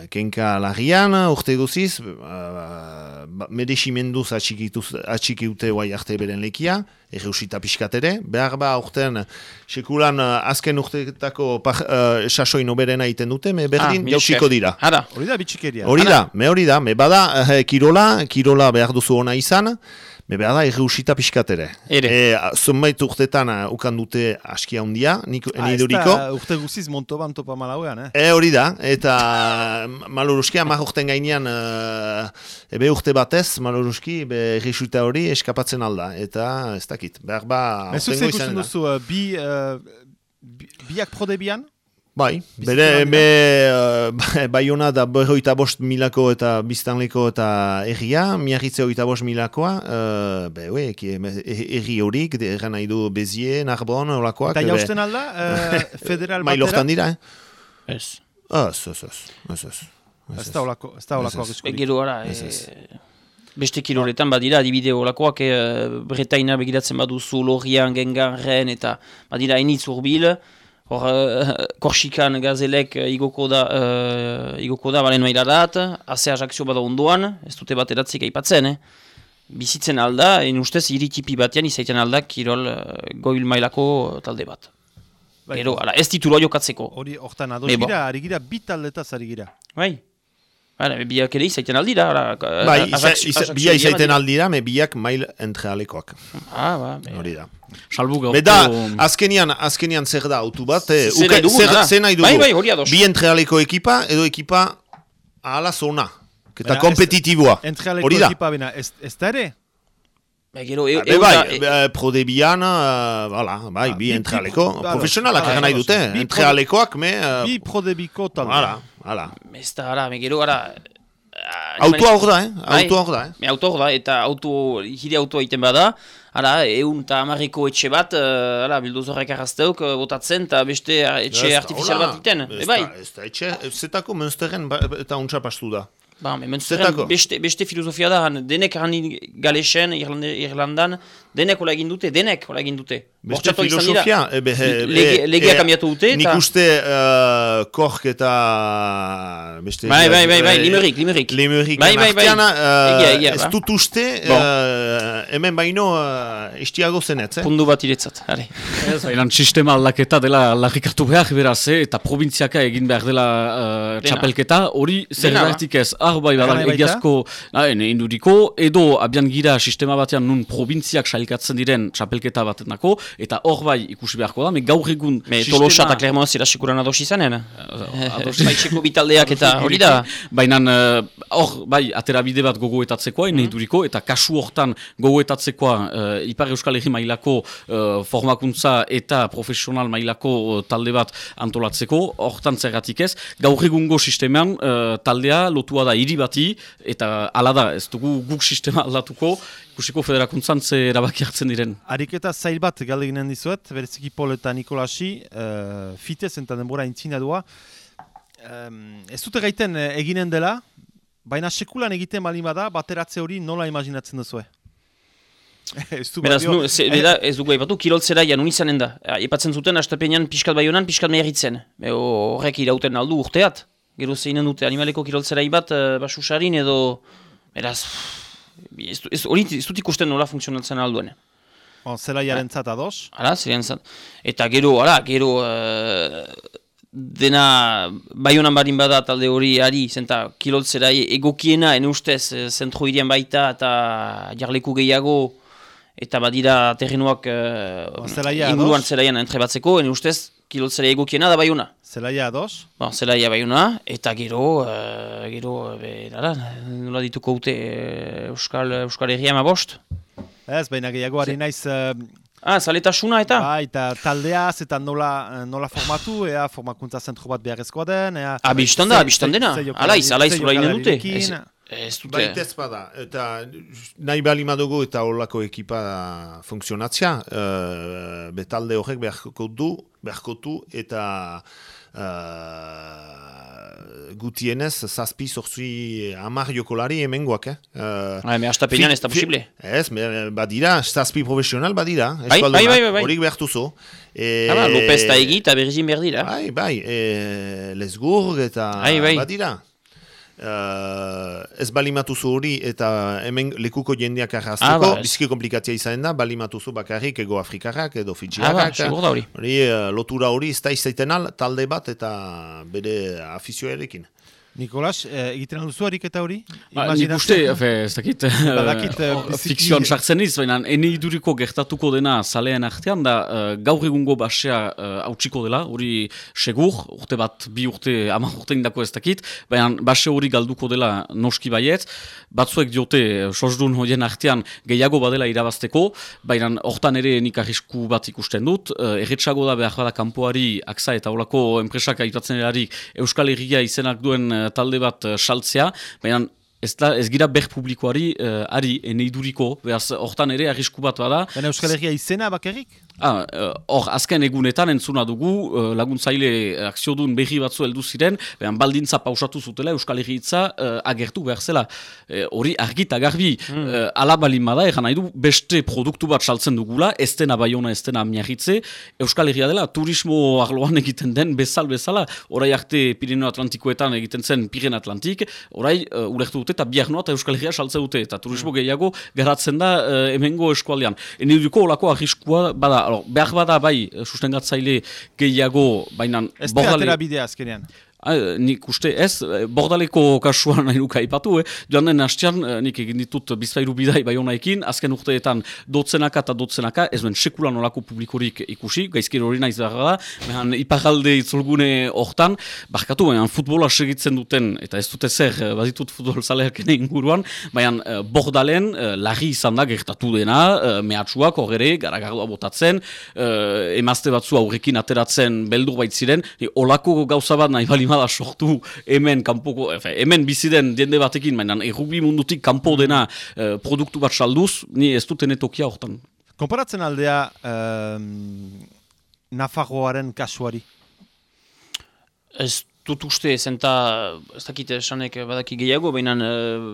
uh, kenka larrian, urte guziz, uh, ba- meresimenduz atxikituz- atxikiute guai arte beren lekia, erreusita pixkat ere. Behar ba urten sekulan uh, azken urteetako uh, sasoin oberena egiten dute, me berdin mil jausiko esker. dira. Hara, Hori da bitxikeria. Hori da, me hori da, me bada eh, kirola, kirola behar duzu ona izan, Me behar da, erreusita pixkat ere. Ere. E, zonbait urtetan uh, ukan dute aski handia, nik, Ah, ni ez da urte guziz montoban topa malauean, eh? E hori da, eta maloruski amak urten gainean, uh, ebe urte batez, maloruski, be erresuita hori eskapatzen alda, eta ez dakit, behar ba, Mezuk aurtengo ikusten izanen da. duzu, uh, bi, uh, bi, biak prodebian? Bai, bere, be, uh, baiona da berroita bost milako eta biztanleko eta erria, miarritze hogeita bost milakoa, uh, be, we, eki, e- erri horik, de- erran nahi du Bezie, Narbon, olakoak. Eta be, jausten alda, uh, federal Mai batera? lortan dira, eh? Ez. Ez, ez, ez, ez, ez. Ez da olako, ez da olako Ez, ez. Gero ara, Ez, beste kiloretan badira, adibide olakoak, e, bretaina begiratzen baduzu, lorian, gengarren, eta badira enitz urbil, hor, e, korsikan gazelek e, igoko da, e, igoko da, balen mailarat, azea jakzio bada ondoan, ez dute bat eratzik aipatzen, eh? Bizitzen alda, en ustez, iritipi batean izaiten alda, kirol e, goil mailako talde bat. Bai, Gero, ala, ez tituloa jokatzeko. Hori, hortan ados gira, ari gira, bi taldetaz ari gira. Bai. Hala, biak ere izaiten aldira. Bai, iza, iza, bia izaiten aldira, me biak mail entrealekoak. Ah, ba. Hori da. Salbu gaurko... Beda, azkenian, azkenian zer da autu bat, eh, Zer uka- nahi dugun, zer, zer nahi dugu. Bai, bai, hori ados. Bi entrealeko ekipa, edo ekipa ahala zona. Eta kompetitiboa. Entrealeko Hori da. ekipa bena, ez, ez da ere? Gero, e, e, bai, e, eh, prodebian, uh, voilà, bai, bi entrealeko, profesionalak egan nahi dute, entrealekoak, me, uh, Bi prodebiko talde. voilà, voilà. ez da, ara, me gero, ara... ah, Autoa hor da, eh? Autoa hor da, eh? Me auto hor da, eta auto, hiri autoa egiten bada, ara, eun eta amarriko etxe bat, uh, ara, bildozorrek arrazteuk, uh, botatzen, eta beste uh, etxe artifizial bat egiten. Ez bai, da, ez da, etxe, zetako Münsteren ba- eta untsa pastu da. Ba, me Zetako. beste, beste filosofia da, han, denek han galesen, Irlande, Irlandan, denek hola egin dute, denek hola egin dute. Beste Bortxatuak izan dira. filosofia, e, be, e, Lege- legea e, kambiatu dute, Nik eta- uste uh, kork eta beste... Bai, bai, bai, bai, eh, limerik, limerik. Limerik Bai, bai, bai. artean, uh, Egia, egia, ez ba. dut uste Bon. uh, hemen baino uh, istiago zenetz, eh? Pundu bat iretzat, are. Ez, baina sistema aldaketa dela larrikatu behar beraz, eh, eta probintziaka egin behar dela uh, txapelketa, hori zer Dena, ba. ez, bai, baita? egiazko, ah, ene, induriko, edo abian gira sistema batean nun probintziak sailkatzen diren txapelketa batenako, eta hor bai ikusi beharko da, me gaur egun Me Tolosa eta Clermont zira sekuran ados izanen. Baitxeko bitaldeak eta hori da. Baina eh, hor, bai, atera bide bat gogoetatzekoa, mm duriko, eta kasu hortan gogoetatzekoa uh, Ipar Euskal Herri mailako eh, formakuntza eta profesional mailako eh, talde bat antolatzeko, hortan zergatik ez, gaur egungo sisteman eh, taldea lotua da hiri bati, eta ala da, ez dugu guk sistema aldatuko, ikusiko federakuntzan ze erabaki hartzen diren. Ariketa zail bat galde ginen dizuet, bereziki Pol eta Nikolasi, uh, fitez eta denbora intzina doa. Um, ez dute gaiten eh, eginen dela, baina sekulan egiten bali bada, bateratze hori nola imaginatzen duzue? ez du Beraz, nu, ze, beda, ez dugu aipatu, kiroltzera jan unizanen da. Epatzen zuten, astapenean piskat baionan, piskat meherritzen. Horrek irauten aldu urteat. Gero zeinen dute animaleko kiroltzera bat, uh, basusarin edo... Beraz, ez, ez, hori ez dut ikusten nola funtzionatzen alduen. Bon, zelaiaren zat ados. Hala, ziren zan. Eta gero, hala, gero... eh, dena baionan barin bada talde hori ari, zenta kiloltzera egokiena, ene ustez, eh, zentro irian baita eta jarleku gehiago, eta badira terrenuak uh, zelaia inguruan zelaian entrebatzeko, ene ustez, kiloltzera egokiena da baiona. Zelaia ados. Bon, zelaia baiona, eta gero, uh, gero, be, dara, nola dituko ute eh, Euskal, Euskal Herria ma bost? Ez, baina gehiago ari naiz... eh, Ah, zaletasuna eta? Bai, eta taldeaz eta nola, nola formatu, ea formakuntza zentro bat beharrezkoa den, ea... Abistan da, abistan dena. Alaiz, alaiz ze ura inen dute. Ez, dute. Baitez bada, eta nahi bali madugu eta holako ekipa funtzionatzea, uh, betalde horrek beharko du, beharko du, eta uh, gutienez, zazpi, zortzi, amar jokolari hemengoak, eh? Uh, Bai, me astapenean ez da posible. Ez, badira, zazpi profesional badira, Bai, eskualdunak, bai, bai, bai. horik behartu zu. E, Hala, Lopez eta egi eta berzin behar dira. Bai, bai, e, Lesburg eta Bai, bai. badira. Uh, ez balimatuzu hori eta hemen lekuko jendeak Ah, arrasteko, ba, biziki komplikatzia izan da, balimatuzu bakarrik ego Afrikarrak edo Ah, ba, Fijiarrak. segur da hori. eh, lotura hori ez da izaiten al, talde bat eta bere afizioarekin. Nikolas, eh, egiten alduzu ariketa hori? Ba, nik uste, efe, ez dakit, Badakit, eh, hor, biziki- fikzioan sartzen iz, baina ene iduriko gertatuko dena zaleen artean, da eh, gaur egungo basea hautsiko dela, hori segur, urte bat, bi urte, ama urte indako ez dakit, baina base hori galduko dela noski baiet, batzuek diote, sosdun hoien artean gehiago badela irabazteko, baina hortan ere nik arrisku bat ikusten dut, uh, erretxago da behar bada kanpoari, aksa eta holako enpresak aipatzen erarik Euskal Herria izenak duen talde bat eh, saltzea, baina ez, da, ez gira ber publikoari uh, ari eneiduriko, behaz hortan ere arrisku bat bada. Baina Euskal Herria izena bakarrik? Ah, eh, Hor, azken egunetan entzuna dugu, eh, laguntzaile eh, akziodun berri batzu heldu ziren, behan baldintza pausatu zutela Euskal Herritza uh, agertu behar zela. Eh, Hori argita garbi, mm. uh, ala balin bada, egan nahi du, beste produktu bat saltzen dugula, ez dena baiona, ez dena miarritze, Euskal Herria dela, turismo arloan egiten den bezal bezala, orai arte Pirineo Atlantikoetan egiten zen Piren Atlantik, orai uh, ulertu dute eta bihar noa eta Euskal Herria saltze dute, eta turismo gehiago garatzen da uh, hemengo eskualdean. Eniduko olako arriskua bada, alor, behar bada bai eh, sustengatzaile gehiago, baina Ez atera bidea azkenean. Nik uste ez, eh, bordaleko kasuan nahi nuka ipatu, eh? joan den hastean, eh, nik egin ditut bizpairu bidai bai honaekin, azken urteetan dotzenaka eta dotzenaka, ez duen sekula nolako publikorik ikusi, gaizkero hori naiz behar da, mehan iparalde itzulgune hortan, barkatu, baina futbola segitzen duten, eta ez dute zer, eh, bazitut futbol zaleak inguruan, baina bordalen larri izan da gertatu dena, eh, mehatxuak horre, garagardua botatzen, emazte batzu aurrekin ateratzen beldur baitziren, olako gauza bat nahi bali bada sortu hemen kanpoko, efe, hemen bizi den jende batekin, baina errugbi mundutik kanpo dena eh, produktu bat salduz, ni ez duten tokia hortan. Konparatzen aldea um, Nafarroaren kasuari. Ez dut uste, zenta, ez dakit esanek badaki gehiago, baina uh,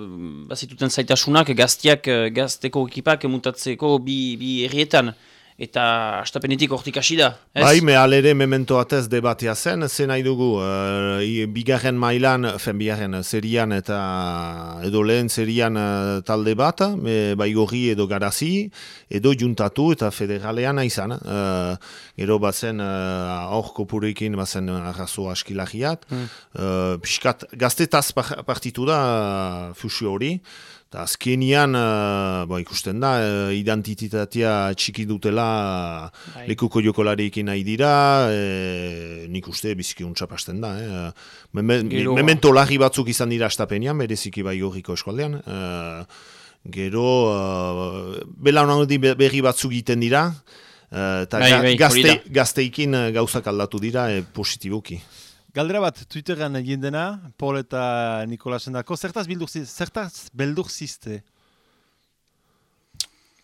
bazituten zaitasunak gaztiak, eh, gazteko ekipak mutatzeko bi, bi herrietan. Eta astapenetik hortik hasi da. ez? Bai, me alere memento atez debatea zen, ze nahi dugu, i- bigarren mailan, fen bigarren serian eta edo lehen serian eh, talde bat, me, bai gorri edo garazi, edo juntatu eta federalean izan. Uh, gero bazen, hor kopurekin bazen arrazo askilagiat. Hmm. Uh, piskat, gaztetaz par- partitu da fusio hori. Eta azkenian, uh, ba, ikusten da, uh, identitatea txiki dutela Bai. lekuko jokolariekin nahi dira, e, nik uste biziki untxapasten da. Eh. Meme, Gero- memento larri batzuk izan dira astapenean, bereziki bai gorriko eskualdean. Eh, gero, uh, belaunaldi be- berri batzuk egiten dira, eh, eta Bai, ga- bai, gazte, gazteikin eh, gauzak aldatu dira e, positiboki. Galdera bat Twitteran egin dena, Paul eta Nikolasen dako, zertaz? Zertaz beldur zizte?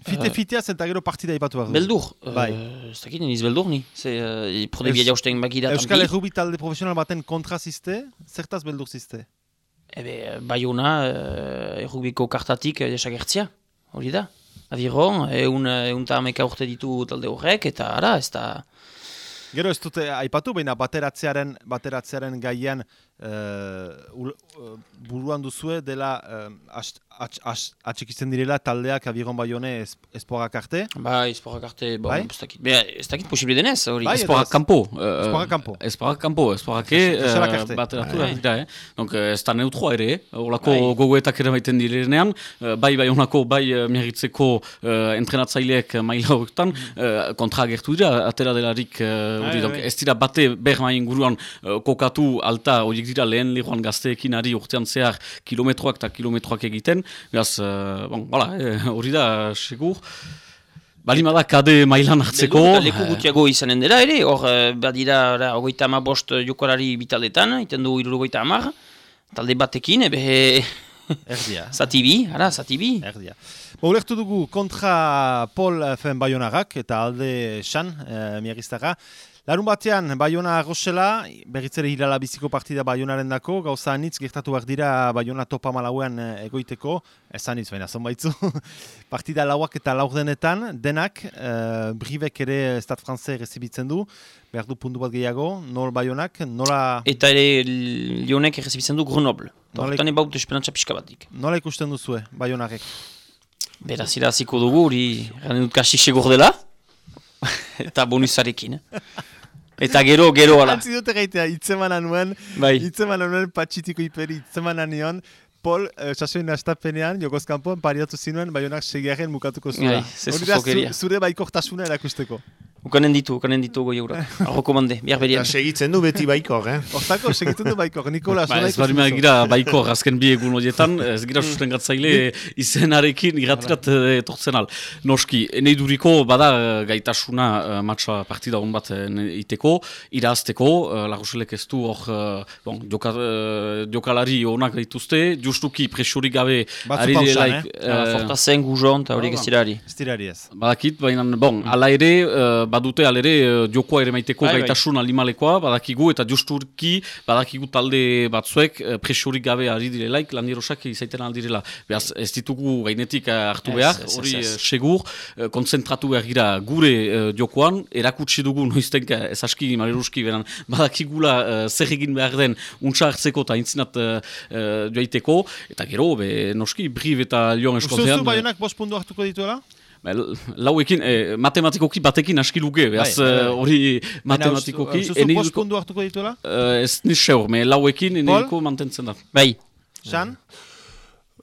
Fite Eh, fiteaz eta gero partida ipatu behar du. Beldur. Bai. Eh, ez dakit, niz beldur ni. Ze, uh, prode Eus- bia jausten bakida. Euskal tampi. Errubi talde profesional baten kontra zizte, zertaz beldur zizte? Ebe, Bayona, uh, errubiko kartatik uh, desagertzia, hori da. Abiron, egun, egun eta ameka urte ditu talde horrek, eta ara, ez da... Gero ez dute aipatu, baina bateratzearen, bateratzearen gaian eh, eh, buruan duzue dela uh, atxikitzen direla taldeak abiron baione esporak arte. Bai, esporak arte, bon, Bai? ez dakit. Be, ez dakit posible denez, hori. Bai, Esporak kanpo. Esporak kanpo. Esporak kanpo, esporake Esporak arte. bateratu Bai. da dira, eh? Donc, eh, ez da neutroa ere, eh? Olako Bai. gogoetak ere baiten direnean, eh, bai bai honako, bai uh, miarritzeko uh, entrenatzaileek maila horretan, uh, kontra agertu dira, atera delarik eh, hori, Bai, donc, bai. ez dira bate ber main inguruan eh, kokatu alta, horiek dira lehen lehuan gazteekin ari urtean zehar kilometroak eta kilometroak egiten, beraz, eh, bon, voilà, eh, hori da, segur. Balima da kade mailan hartzeko. Beldur leku eh, gutiago izanen dela ere, hor, eh, badira, ogoita ama bost jokolari bitaldetan, iten du irurogoita amar, talde batekin, ebe, Erdia. zati bi, ara, zati bi. Erdia. Ba, ulertu dugu kontra Paul eh, fen Bayonarrak eta alde San, e, miagiztara. Larun batean, Bayona Rosela, berritzere hilala biziko partida Bayonaren dako, gauza anitz gertatu behar dira Bayona topa malauean eh, egoiteko, ez anitz, baina zonbaitzu, partida lauak eta laurdenetan, denak, e, bribek ere Estat Francais rezibitzen du, behar du puntu bat gehiago, nol Bayonak, nola, Eta ere Lionek errezibitzen du Grenoble. Nola- Hortan ebaut esperantza pixka batik. nola ikusten duzue Bayonarek? Beraz iraziko dugu, hori garen dut kasi segur dela. eta bonusarekin. Eta gero, gero, ala. Antzi dute gaitea, itzemana nuen, Bai. itzemana nuen patxitiko iperi, itzemana nion, Pol, uh, sasoin astapenean, jokoz kanpoan pariatu zinuen, baionak segiaren mukatuko zuela. Bai, Hori da, zure baikortasuna erakusteko. Ukanen ditu, ukanen ditu goi eurak. Arrokomande, bihar Eta berian. segitzen du beti baikor, eh? Hortako, segitzen du baikor, Nikola, Ba, ez bari gira baiko azken bi egun horietan, ez gira susten gatzaile izenarekin iratirat eh, etortzen al. Noski, neiduriko bada eh, gaitasuna uh, matcha partida hon bat eh, iteko, irazteko, uh, Lagoselek ez du hor, eh, bon, joka, eh, jokalari onak dituzte, justuki presiorik gabe Batzu ari pausan, direlaik, eh? eh, Fortazen, gujon, eta horiek ez. Estirari ez. Badakit, baina, bon, ala ere, eh, badute ala ere eh, jokoa ere maiteko Bai, bai. gaitasun alimalekoa, badakigu eta justurki badakigu talde batzuek eh, presiorik gabe ari direlaik, landierosak izaiten aldirela. Beraz, ez ditugu gainetik eh, hartu behar, hori segur, konzentratu behar gira gure jokoan, erakutsi dugu noiztenka ez aski maleruski beran, badakigula zer egin behar den untsa hartzeko eta intzinat joaiteko, eta gero, be, noski, briv eta lion Uste eskontean... duzu baionak bost puntu hartuko dituela? Ba, Lauekin, eh, matematikoki batekin aski luke, behaz Bai, bai, bai. eh, hori matematikoki. bost duko- puntu hartuko dituela? eh, ez ni seur, me lauekin ene Paul? duko mantentzen da. Bai, Xan?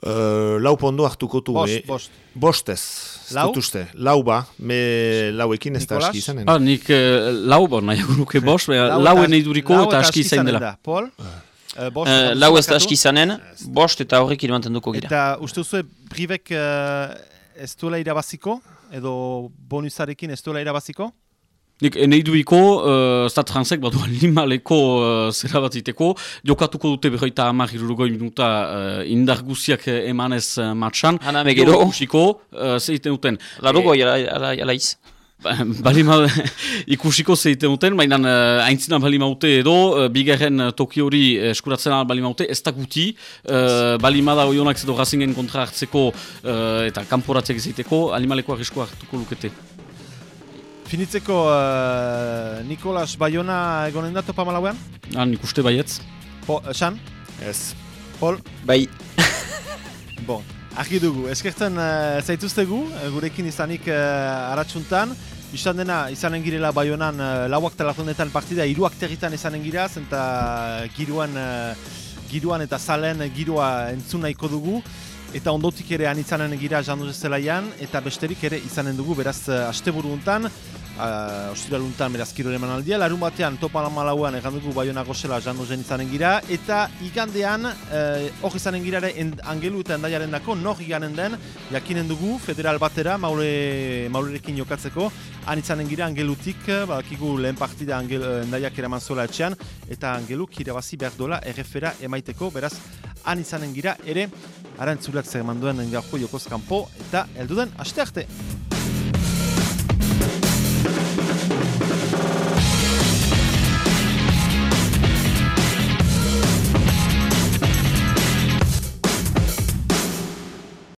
Uh, lau pondo hartuko du. Bost, eh? bost. Bostez. ez Lau? dut uste. Lau ba, me lauekin ez da aski izanen. Ah, nik eh, lau, bon, nahiago nuke bost, baina Lau lau eta- ene duriko eta aski izanen dela. Pol? Bost, Eh, eta lau ez da aski izanen, bost eta horrekin mantenduko gira. Eta uste duzu bribek uh, ez duela irabaziko? Edo bonusarekin ez duela irabaziko? Nik ene duriko, uh, Stat Fransek badu animaleko uh, zera bat iteko, jokatuko dute berroita hamar irurgoi minuta uh, indar guziak eh, emanez uh, matxan. Hana me gero. Ikusiko, uh, zeiten duten. Larugo, ala, ala, ala iz. Ba- Balima ikusiko zeiten duten, baina uh, aintzina balima ute edo, uh, bigarren uh, toki hori uh, eskuratzen al balima ute, ez da guti, uh, balima da oionak edo razingen kontra hartzeko uh, eta kanporatziak zeiteko, animaleko arriskoa hartuko lukete. Finitzeko uh, Nikolas Bayona egonen da topa malauean? Ah, nik uste baietz. Po, uh, Xan? Ez. Pol? Bai, Bon, argi dugu. Eskertzen uh, zaituztegu, uh, gurekin izanik uh, aratsuntan. Izan dena, izanen girela Bayonan uh, lauak telefonetan partida, hiruak territan izanen giraz, eta giroan, uh, giroan eta salen giroa entzun nahiko dugu. Eta ondotik ere anitzanen gira janduze zelaian, eta besterik ere izanen dugu, beraz, uh, asteburu untan, uh, ostiraluntan beraz kirore emanaldia, larun batean topa malauan egan dugu Bayona gozela janduzen izanen gira, eta igandean, uh, hor izanen gira ere en, angelu eta endaiaren dako, nor iganen den, jakinen dugu, federal batera, maule, maulerekin jokatzeko, han izanen gira angelutik, eh, badakigu lehen partida angel, eh, endaiak eraman zola etxean, eta angeluk irabazi behar dola errefera emaiteko, beraz, han izanen gira ere, arantzulak zer eman duen gaurko jokoz kanpo, eta elduden aste arte!